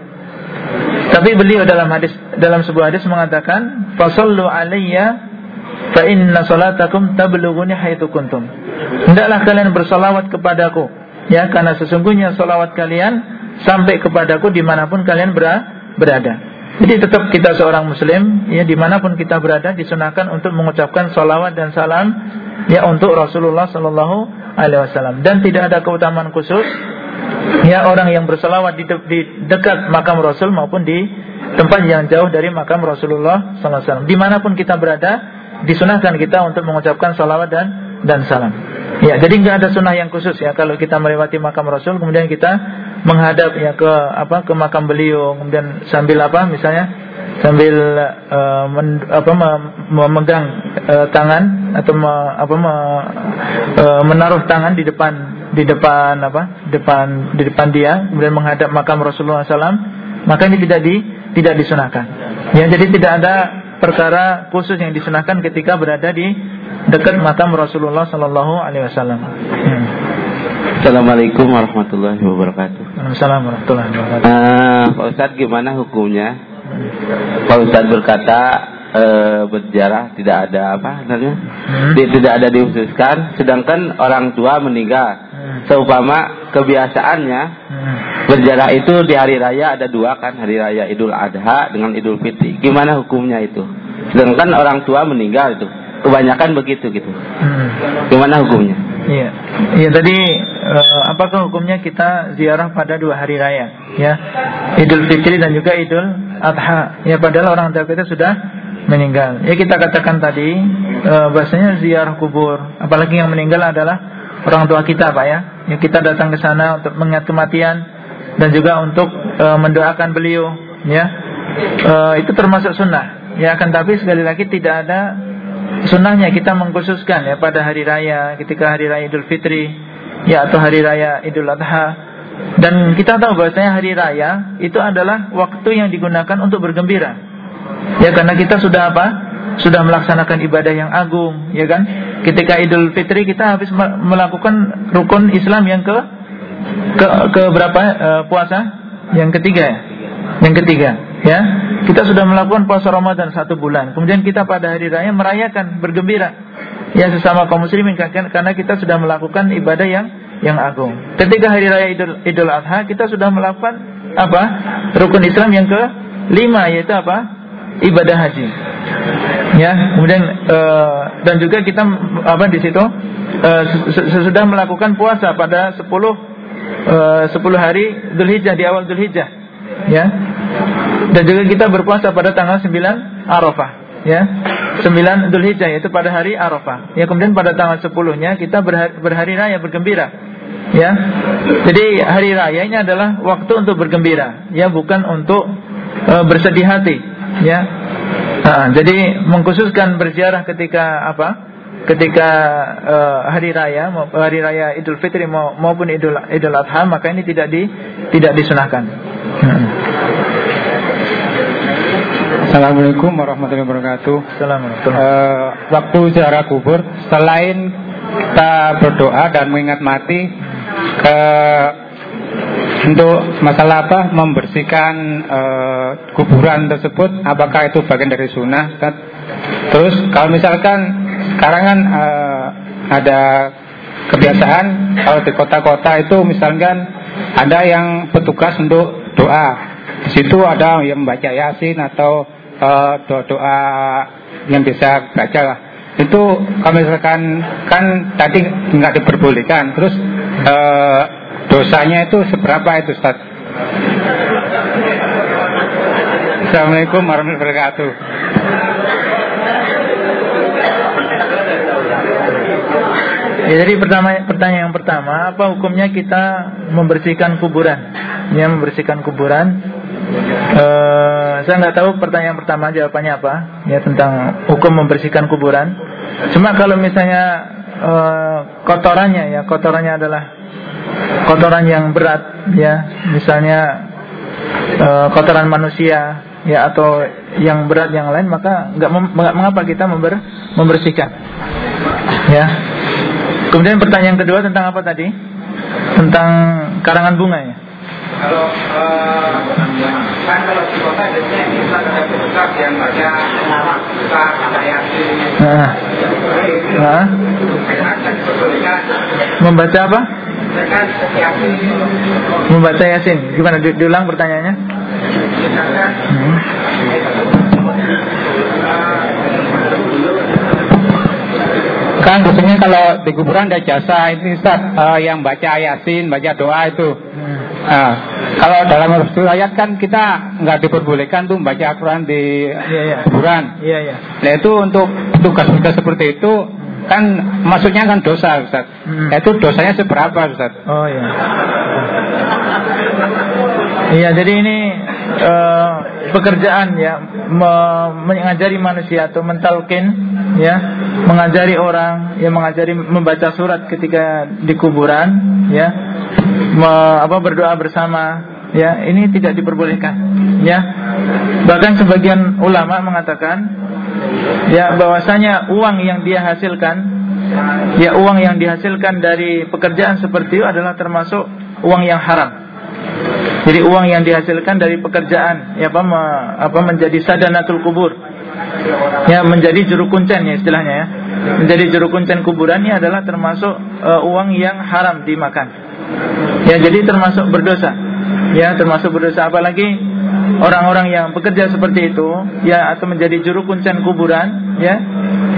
S1: Tapi beliau dalam hadis dalam sebuah hadis mengatakan, "Fasallu alayya fa inna salatakum tablughuni haitsu kuntum." Hendaklah kalian bersalawat kepadaku, ya karena sesungguhnya salawat kalian sampai kepadaku di mana pun kalian berada. Jadi tetap kita seorang muslim ya di mana pun kita berada disunahkan untuk mengucapkan salawat dan salam ya untuk Rasulullah Sallallahu Alaihi Wasallam dan tidak ada keutamaan khusus ya orang yang berselawat di, de di dekat makam Rasul maupun di tempat yang jauh dari makam Rasulullah SAW. Di mana pun kita berada, disunahkan kita untuk mengucapkan salawat dan dan salam. Ya, jadi nggak ada sunnah yang khusus ya. Kalau kita melewati makam Rasul kemudian kita menghadap ya ke apa ke makam beliau. Kemudian sambil apa misalnya sambil uh, men, apa memegang uh, tangan atau me, apa me, uh, menaruh tangan di depan di depan apa depan di depan dia kemudian menghadap makam Rasulullah SAW maka ini tidak di tidak disunahkan. Ya jadi tidak ada perkara khusus yang disunahkan ketika berada di dekat makam Rasulullah Sallallahu Alaihi Wasallam. Hmm.
S4: Assalamualaikum warahmatullahi wabarakatuh.
S1: Assalamualaikum warahmatullahi wabarakatuh.
S4: Uh, Pak Ustadz gimana hukumnya Pak Ustadz berkata e, berjarah tidak ada apa namanya hmm. tidak ada dikhususkan sedangkan orang tua meninggal. Seupama kebiasaannya hmm. berjarah itu di hari raya ada dua kan hari raya Idul Adha dengan Idul Fitri gimana hukumnya itu sedangkan orang tua meninggal itu kebanyakan begitu gitu hmm. gimana hukumnya
S1: Iya, iya tadi uh, apakah hukumnya kita ziarah pada dua hari raya, ya, Idul Fitri dan juga Idul Adha. Ya, padahal orang tua kita sudah meninggal. Ya kita katakan tadi uh, bahasanya ziarah kubur, apalagi yang meninggal adalah orang tua kita, pak ya. Ya kita datang ke sana untuk mengingat kematian dan juga untuk uh, mendoakan beliau, ya. Uh, itu termasuk sunnah. Ya, akan tapi sekali lagi tidak ada sunnahnya kita mengkhususkan ya pada hari raya ketika hari raya Idul Fitri ya atau hari raya Idul Adha dan kita tahu bahwasanya hari raya itu adalah waktu yang digunakan untuk bergembira ya karena kita sudah apa sudah melaksanakan ibadah yang agung ya kan? Ketika Idul Fitri kita habis melakukan rukun Islam yang ke ke, ke berapa uh, puasa? Yang ketiga. Ya yang ketiga ya? Kita sudah melakukan puasa Ramadan satu bulan. Kemudian kita pada hari raya merayakan bergembira. Ya sesama kaum muslimin karena kita sudah melakukan ibadah yang yang agung. Ketika hari raya Idul, Idul Adha kita sudah melakukan apa? Rukun Islam yang ke lima yaitu apa ibadah haji. Ya kemudian uh, dan juga kita apa di situ uh, sesudah melakukan puasa pada 10 uh, 10 hari Dzulhijjah di awal Dzulhijjah. Ya. Dan juga kita berpuasa pada tanggal 9 Arafah. Ya. 9 Dzulhijjah yaitu pada hari Arafah. Ya kemudian pada tanggal 10-nya kita berhari, berhari raya bergembira. Ya. Jadi hari raya ini adalah waktu untuk bergembira. Ya bukan untuk uh, bersedih hati ya nah, jadi mengkhususkan berziarah ketika apa ketika uh, hari raya hari raya Idul Fitri maupun Idul Idul Adha maka ini tidak di tidak disunahkan. Hmm.
S5: Assalamualaikum warahmatullahi wabarakatuh. Assalamualaikum. Uh, waktu ziarah kubur, selain kita berdoa dan mengingat mati, ke untuk masalah apa membersihkan uh, kuburan tersebut, apakah itu bagian dari sunnah? Terus kalau misalkan sekarang kan uh, ada kebiasaan kalau di kota-kota itu misalkan ada yang petugas untuk doa. Di situ ada yang membaca yasin atau uh, doa-doa yang bisa baca lah. Itu kalau misalkan kan tadi nggak diperbolehkan, terus uh, dosanya itu seberapa itu Ustaz? Assalamualaikum warahmatullahi wabarakatuh.
S1: Ya, jadi pertama pertanyaan yang pertama, apa hukumnya kita membersihkan kuburan? Ya, membersihkan kuburan Uh, saya nggak tahu pertanyaan pertama jawabannya apa ya tentang hukum membersihkan kuburan. Cuma kalau misalnya uh, kotorannya ya kotorannya adalah kotoran yang berat ya misalnya uh, kotoran manusia ya atau yang berat yang lain maka nggak mengapa kita member, membersihkan ya. Kemudian pertanyaan kedua tentang apa tadi? Tentang karangan bunga ya kalau uh, kan kalau di kota biasanya kita ada yang baca kita ada yasin nah. membaca apa membaca yasin gimana di, diulang pertanyaannya hmm.
S5: Kan biasanya kalau di kuburan ada jasa itu Ustaz uh, yang baca yasin, baca doa itu. Nah, kalau dalam riwayat kan kita nggak diperbolehkan tuh membaca Al-Quran di iya, iya. kuburan. Iya, iya. Nah itu untuk tugas-tugas seperti itu kan maksudnya kan dosa Ustaz. Hmm. Itu dosanya seberapa Ustaz?
S1: Oh iya. Iya, jadi ini uh, pekerjaan ya me mengajari manusia atau mentalkin ya, mengajari orang, ya mengajari membaca surat ketika di kuburan ya me, apa berdoa bersama ya ini tidak diperbolehkan ya bahkan sebagian ulama mengatakan ya bahwasanya uang yang dia hasilkan ya uang yang dihasilkan dari pekerjaan seperti itu adalah termasuk uang yang haram. Jadi uang yang dihasilkan dari pekerjaan ya apa me, apa menjadi sadanatul kubur. Ya menjadi juru kuncen ya istilahnya ya. Menjadi juru kuncen kuburan ini adalah termasuk uh, uang yang haram dimakan. Ya jadi termasuk berdosa. Ya termasuk berdosa. Apalagi orang-orang yang bekerja seperti itu ya atau menjadi juru kuncen kuburan ya.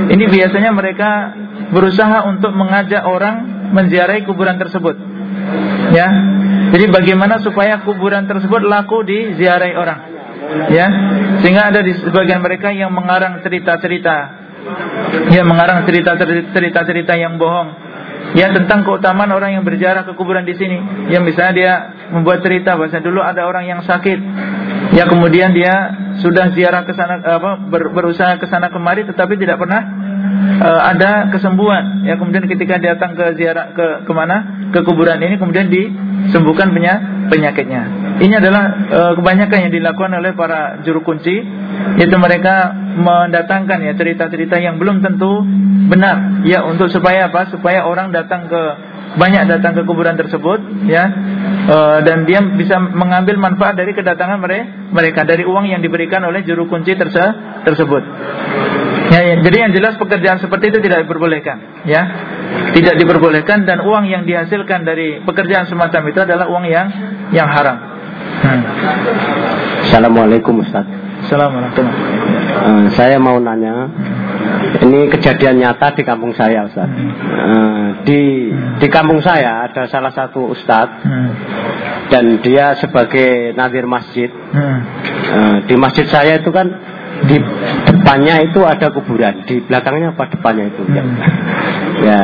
S1: Ini biasanya mereka berusaha untuk mengajak orang menziarahi kuburan tersebut. Ya. Jadi bagaimana supaya kuburan tersebut laku diziarahi orang. Ya. Sehingga ada di sebagian mereka yang mengarang cerita-cerita ya mengarang cerita-cerita yang bohong ya tentang keutamaan orang yang berjarak ke kuburan di sini. Yang misalnya dia membuat cerita bahwa dulu ada orang yang sakit, ya kemudian dia sudah ziarah ke sana apa ber, berusaha ke sana kemari tetapi tidak pernah uh, ada kesembuhan. Ya kemudian ketika datang ke ziarah ke ke mana ke kuburan ini kemudian disembuhkan penyakitnya. Ini adalah uh, kebanyakan yang dilakukan oleh para juru kunci yaitu mereka mendatangkan ya cerita-cerita yang belum tentu benar ya untuk supaya apa supaya orang datang ke banyak datang ke kuburan tersebut ya e, dan dia bisa mengambil manfaat dari kedatangan mereka dari uang yang diberikan oleh juru kunci terse tersebut. Ya, ya, jadi yang jelas pekerjaan seperti itu tidak diperbolehkan, ya. Tidak diperbolehkan dan uang yang dihasilkan dari pekerjaan semacam itu adalah uang yang yang haram. Hmm.
S6: Assalamualaikum Ustaz.
S1: Assalamualaikum.
S6: Uh, saya mau nanya, ini kejadian nyata di kampung saya Ustaz. Hmm. Uh, di di kampung saya ada salah satu Ustadz hmm. dan dia sebagai nadir masjid. Hmm. Uh, di masjid saya itu kan di depannya itu ada kuburan. Di belakangnya apa depannya itu? Ya. Hmm. ya.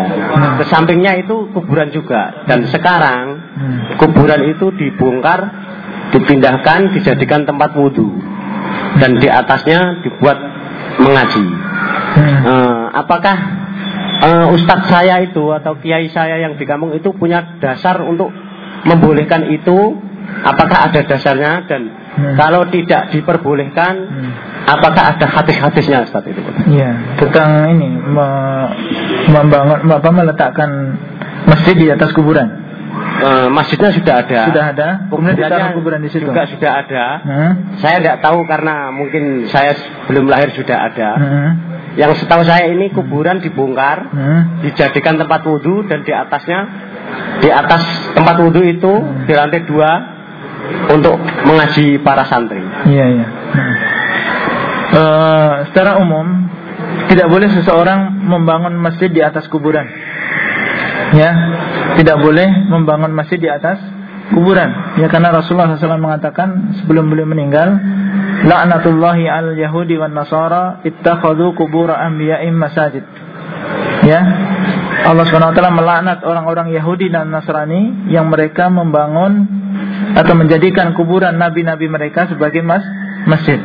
S6: Ke sampingnya itu kuburan juga. Dan sekarang hmm. kuburan itu dibongkar dipindahkan dijadikan tempat wudhu. Dan di atasnya dibuat mengaji. Hmm. uh, apakah uh, ustadz saya itu atau kiai saya yang di kampung itu punya dasar untuk membolehkan itu apakah ada dasarnya dan hmm. kalau tidak diperbolehkan hmm. apakah ada hadis-hadisnya Ustaz itu?
S1: Iya, tentang ini me membangun apa meletakkan masjid di atas kuburan.
S6: Uh, masjidnya sudah ada.
S1: Sudah ada. Kemudian ditaruh kuburan di situ.
S6: Juga sudah ada. Hmm? Saya tidak tahu karena mungkin saya belum lahir sudah ada. Hmm. Yang setahu saya ini kuburan dibongkar, hmm. dijadikan tempat wudhu dan di atasnya di atas tempat wudhu itu hmm. di lantai dua untuk mengaji para santri.
S1: Iya iya. Uh, secara umum tidak boleh seseorang membangun masjid di atas kuburan. Ya, tidak boleh membangun masjid di atas kuburan. Ya karena Rasulullah SAW mengatakan sebelum beliau meninggal, laknatullahi al yahudi wan nasara ittakhadhu qubur anbiya'im masajid. Ya, Allah SWT melaknat orang-orang Yahudi dan Nasrani yang mereka membangun atau menjadikan kuburan nabi-nabi mereka sebagai mas masjid.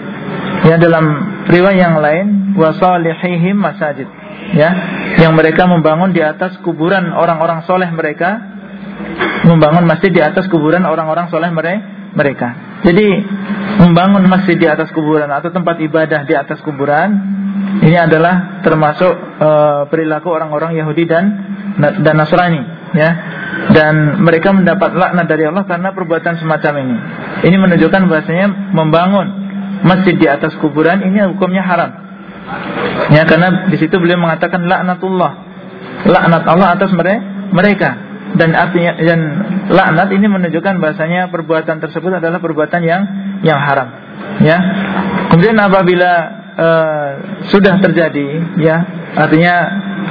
S1: Ya dalam riwayat yang lain wasalihihim masajid. Ya, yang mereka membangun di atas kuburan orang-orang soleh mereka membangun masjid di atas kuburan orang-orang soleh mereka. Jadi membangun masjid di atas kuburan atau tempat ibadah di atas kuburan ini adalah termasuk uh, perilaku orang-orang Yahudi dan dan Nasrani, ya dan mereka mendapat laknat dari Allah karena perbuatan semacam ini. Ini menunjukkan bahasanya membangun masjid di atas kuburan ini hukumnya haram. Ya karena di situ beliau mengatakan laknatullah. Laknat Allah atas mereka dan artinya dan laknat ini menunjukkan bahasanya perbuatan tersebut adalah perbuatan yang yang haram. Ya. Kemudian apabila uh, sudah terjadi ya artinya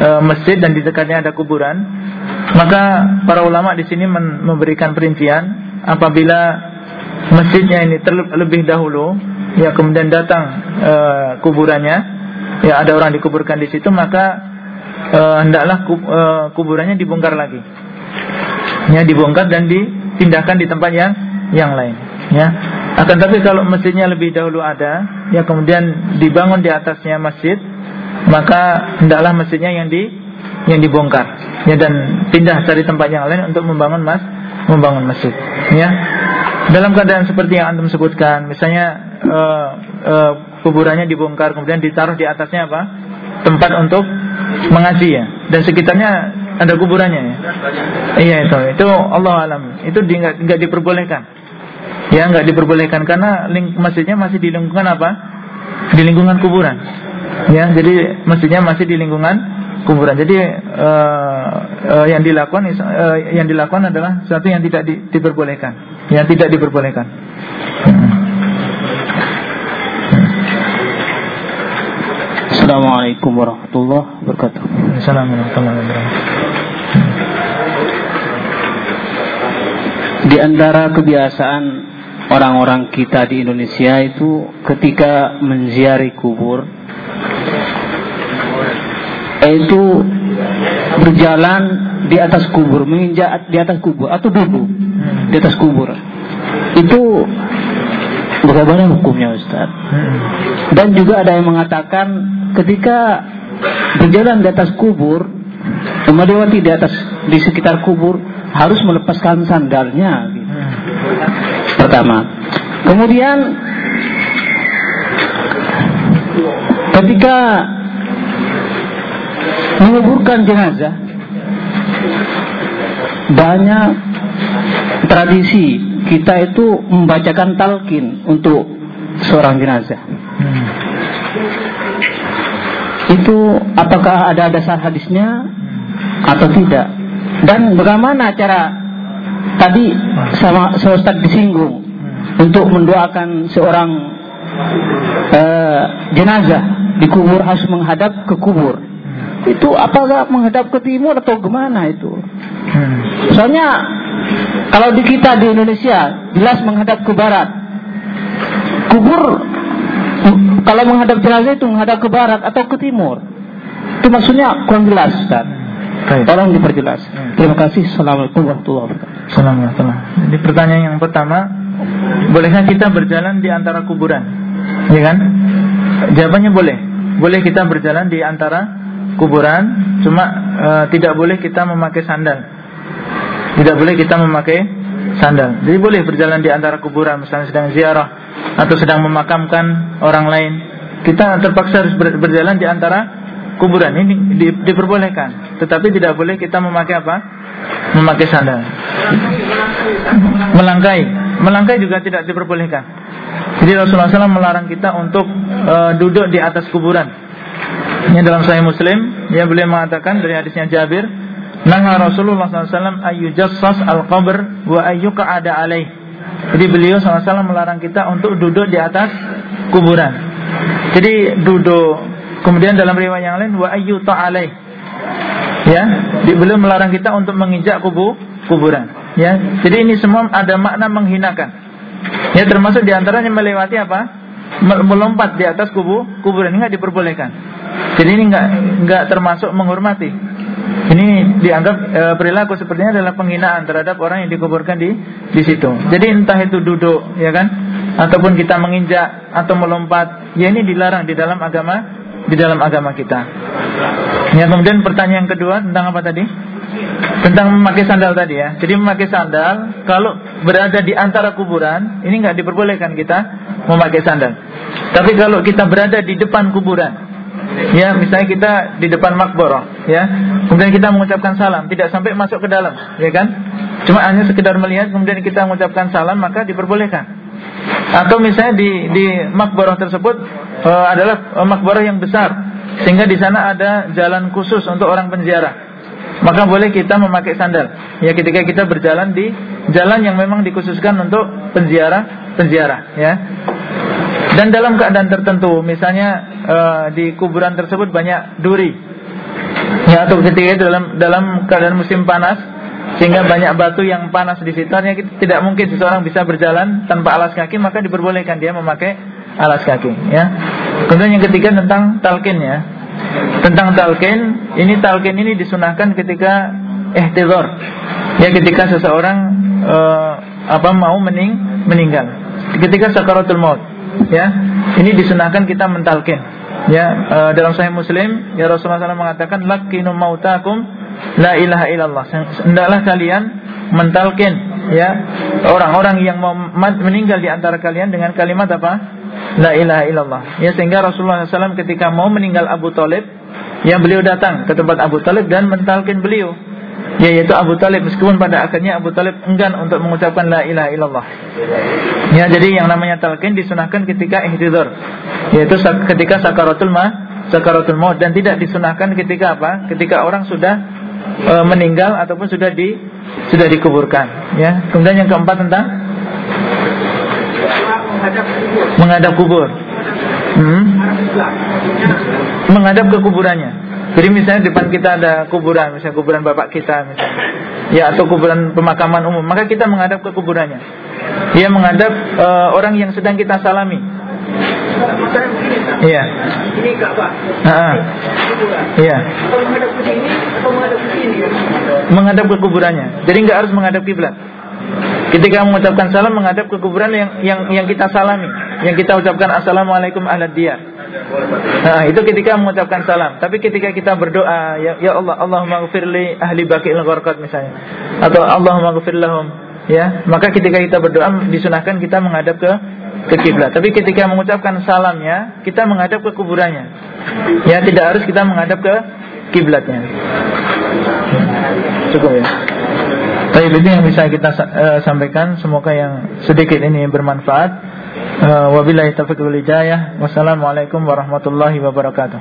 S1: uh, masjid dan di dekatnya ada kuburan maka para ulama di sini memberikan perincian apabila masjidnya ini terlebih dahulu ya kemudian datang e, kuburannya ya ada orang dikuburkan di situ maka e, hendaklah kub, e, kuburannya dibongkar lagi. Ya dibongkar dan dipindahkan di tempat yang yang lain. Ya. Akan tapi kalau masjidnya lebih dahulu ada ya kemudian dibangun di atasnya masjid maka hendaklah masjidnya yang di yang dibongkar. Ya dan pindah cari tempat yang lain untuk membangun mas membangun masjid. Ya. Dalam keadaan seperti yang antum sebutkan misalnya uh, uh, kuburannya dibongkar kemudian ditaruh di atasnya apa? Tempat untuk mengaji ya. Dan sekitarnya ada kuburannya ya iya itu itu Allah alam itu di, nggak diperbolehkan ya nggak diperbolehkan karena ling, masjidnya masih di lingkungan apa di lingkungan kuburan ya jadi masjidnya masih di lingkungan kuburan. Jadi uh, uh, yang dilakukan uh, yang dilakukan adalah sesuatu yang tidak di, diperbolehkan, yang tidak diperbolehkan.
S7: Assalamualaikum warahmatullahi wabarakatuh.
S1: Assalamualaikum warahmatullahi wabarakatuh.
S7: Di antara kebiasaan orang-orang kita di Indonesia itu ketika menziari kubur yaitu berjalan di atas kubur, menginjak di atas kubur atau duduk di atas kubur. Itu bagaimana hukumnya Ustaz? Dan juga ada yang mengatakan ketika berjalan di atas kubur, memelewati di atas di sekitar kubur harus melepaskan sandalnya. Pertama, kemudian ketika menguburkan jenazah banyak tradisi kita itu membacakan talqin untuk seorang jenazah. Hmm. Itu apakah ada dasar hadisnya atau tidak? Dan bagaimana cara tadi sama Ustaz disinggung untuk mendoakan seorang uh, jenazah di kubur harus menghadap ke kubur. Itu apakah menghadap ke timur atau ke mana itu? Hmm. Soalnya kalau di kita di Indonesia jelas menghadap ke barat. Kubur kalau menghadap jenazah itu menghadap ke barat atau ke timur. Itu maksudnya kurang jelas, Ustaz. Baik. Tolong diperjelas. Hmm. Terima kasih. Assalamualaikum warahmatullahi wabarakatuh.
S1: Assalamualaikum. Jadi pertanyaan yang pertama, bolehkah kita berjalan di antara kuburan? Ya kan? Jawabannya boleh. Boleh kita berjalan di antara kuburan, cuma e, tidak boleh kita memakai sandal. Tidak boleh kita memakai sandal. Jadi boleh berjalan di antara kuburan, misalnya sedang ziarah atau sedang memakamkan orang lain. Kita terpaksa harus berjalan di antara kuburan ini di, diperbolehkan, tetapi tidak boleh kita memakai apa? Memakai sandal. Melangkai, melangkai juga tidak diperbolehkan. Jadi Rasulullah SAW melarang kita untuk uh, duduk di atas kuburan. Ini dalam Sahih Muslim, ya beliau mengatakan dari hadisnya Jabir, Naha Rasulullah SAW ayyujassas al-qabr wa ayyuka ada alaih. Jadi beliau SAW melarang kita untuk duduk di atas kuburan. Jadi duduk, kemudian dalam riwayat yang lain wa ayyuta alaih. Ya, beliau melarang kita untuk menginjak kubu kuburan. Ya, jadi ini semua ada makna menghinakan. Ya, termasuk di antaranya melewati apa? Melompat di atas kubu kuburan ini nggak diperbolehkan. Jadi ini nggak nggak termasuk menghormati. Ini dianggap e, perilaku sepertinya adalah penghinaan terhadap orang yang dikuburkan di di situ. Jadi entah itu duduk, ya kan, ataupun kita menginjak atau melompat, ya ini dilarang di dalam agama di dalam agama kita. Ya kemudian pertanyaan kedua tentang apa tadi? Tentang memakai sandal tadi ya. Jadi memakai sandal kalau berada di antara kuburan ini nggak diperbolehkan kita memakai sandal. Tapi kalau kita berada di depan kuburan, ya misalnya kita di depan makboroh ya kemudian kita mengucapkan salam tidak sampai masuk ke dalam ya kan cuma hanya sekedar melihat kemudian kita mengucapkan salam maka diperbolehkan atau misalnya di di makboroh tersebut uh, adalah uh, makboroh yang besar. Sehingga di sana ada jalan khusus untuk orang penziarah. Maka boleh kita memakai sandal. Ya ketika kita berjalan di jalan yang memang dikhususkan untuk penziarah penziarah ya. Dan dalam keadaan tertentu, misalnya uh, di kuburan tersebut banyak duri, ya atau ketika dalam dalam keadaan musim panas, sehingga banyak batu yang panas di sekitarnya, tidak mungkin seseorang bisa berjalan tanpa alas kaki, maka diperbolehkan dia memakai alas kaki. Ya. Kemudian yang ketiga tentang talqin ya. Tentang talqin, ini talqin ini disunahkan ketika ihtizar. Ya ketika seseorang uh, apa mau mening meninggal. Ketika sakaratul maut ya ini disunahkan kita mentalkin ya e, dalam Sahih Muslim ya Rasulullah SAW mengatakan lakinu mautakum la ilaha illallah. Hendaklah kalian mentalkin ya orang-orang yang mau meninggal di antara kalian dengan kalimat apa? La ilaha illallah. Ya sehingga Rasulullah SAW ketika mau meninggal Abu Talib ya beliau datang ke tempat Abu Talib dan mentalkin beliau yaitu Abu Talib meskipun pada akhirnya Abu Talib enggan untuk mengucapkan la ilaha illallah. Ya, jadi yang namanya talqin disunahkan ketika ihtidhar, yaitu ketika sakaratul ma, sakaratul maut dan tidak disunahkan ketika apa? Ketika orang sudah e, meninggal ataupun sudah di sudah dikuburkan, ya. Kemudian yang keempat tentang menghadap kubur. Hmm? Menghadap ke kuburannya. Jadi misalnya depan kita ada kuburan, misalnya kuburan bapak kita misalnya. Ya atau kuburan pemakaman umum, maka kita menghadap ke kuburannya. Dia menghadap uh, orang yang sedang kita salami. Iya. Ini Ka'bah. Iya. menghadap ke sini atau menghadap ke sini? Menghadap ke kuburannya. Jadi nggak harus menghadap kiblat. Ketika mengucapkan salam menghadap ke kuburan yang yang yang kita salami, yang kita ucapkan assalamualaikum ala dia. Nah, itu ketika mengucapkan salam. Tapi ketika kita berdoa, ya, ya Allah, Allahumma ghfirli ahli baqi'il gharqad misalnya. Atau ghfir lahum. Ya, maka ketika kita berdoa disunahkan kita menghadap ke ke kiblat. Tapi ketika mengucapkan salamnya, kita menghadap ke kuburannya. Ya, tidak harus kita menghadap ke kiblatnya. Cukup ya. Baik, itu yang bisa kita uh, sampaikan. Semoga yang sedikit ini bermanfaat. Uh, wabillahi taufiq wal hidayah. Wassalamualaikum warahmatullahi wabarakatuh.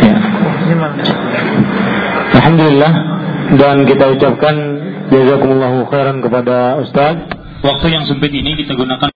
S8: Ya. Alhamdulillah dan kita ucapkan jazakumullahu khairan kepada Ustaz. Waktu yang sempit ini kita gunakan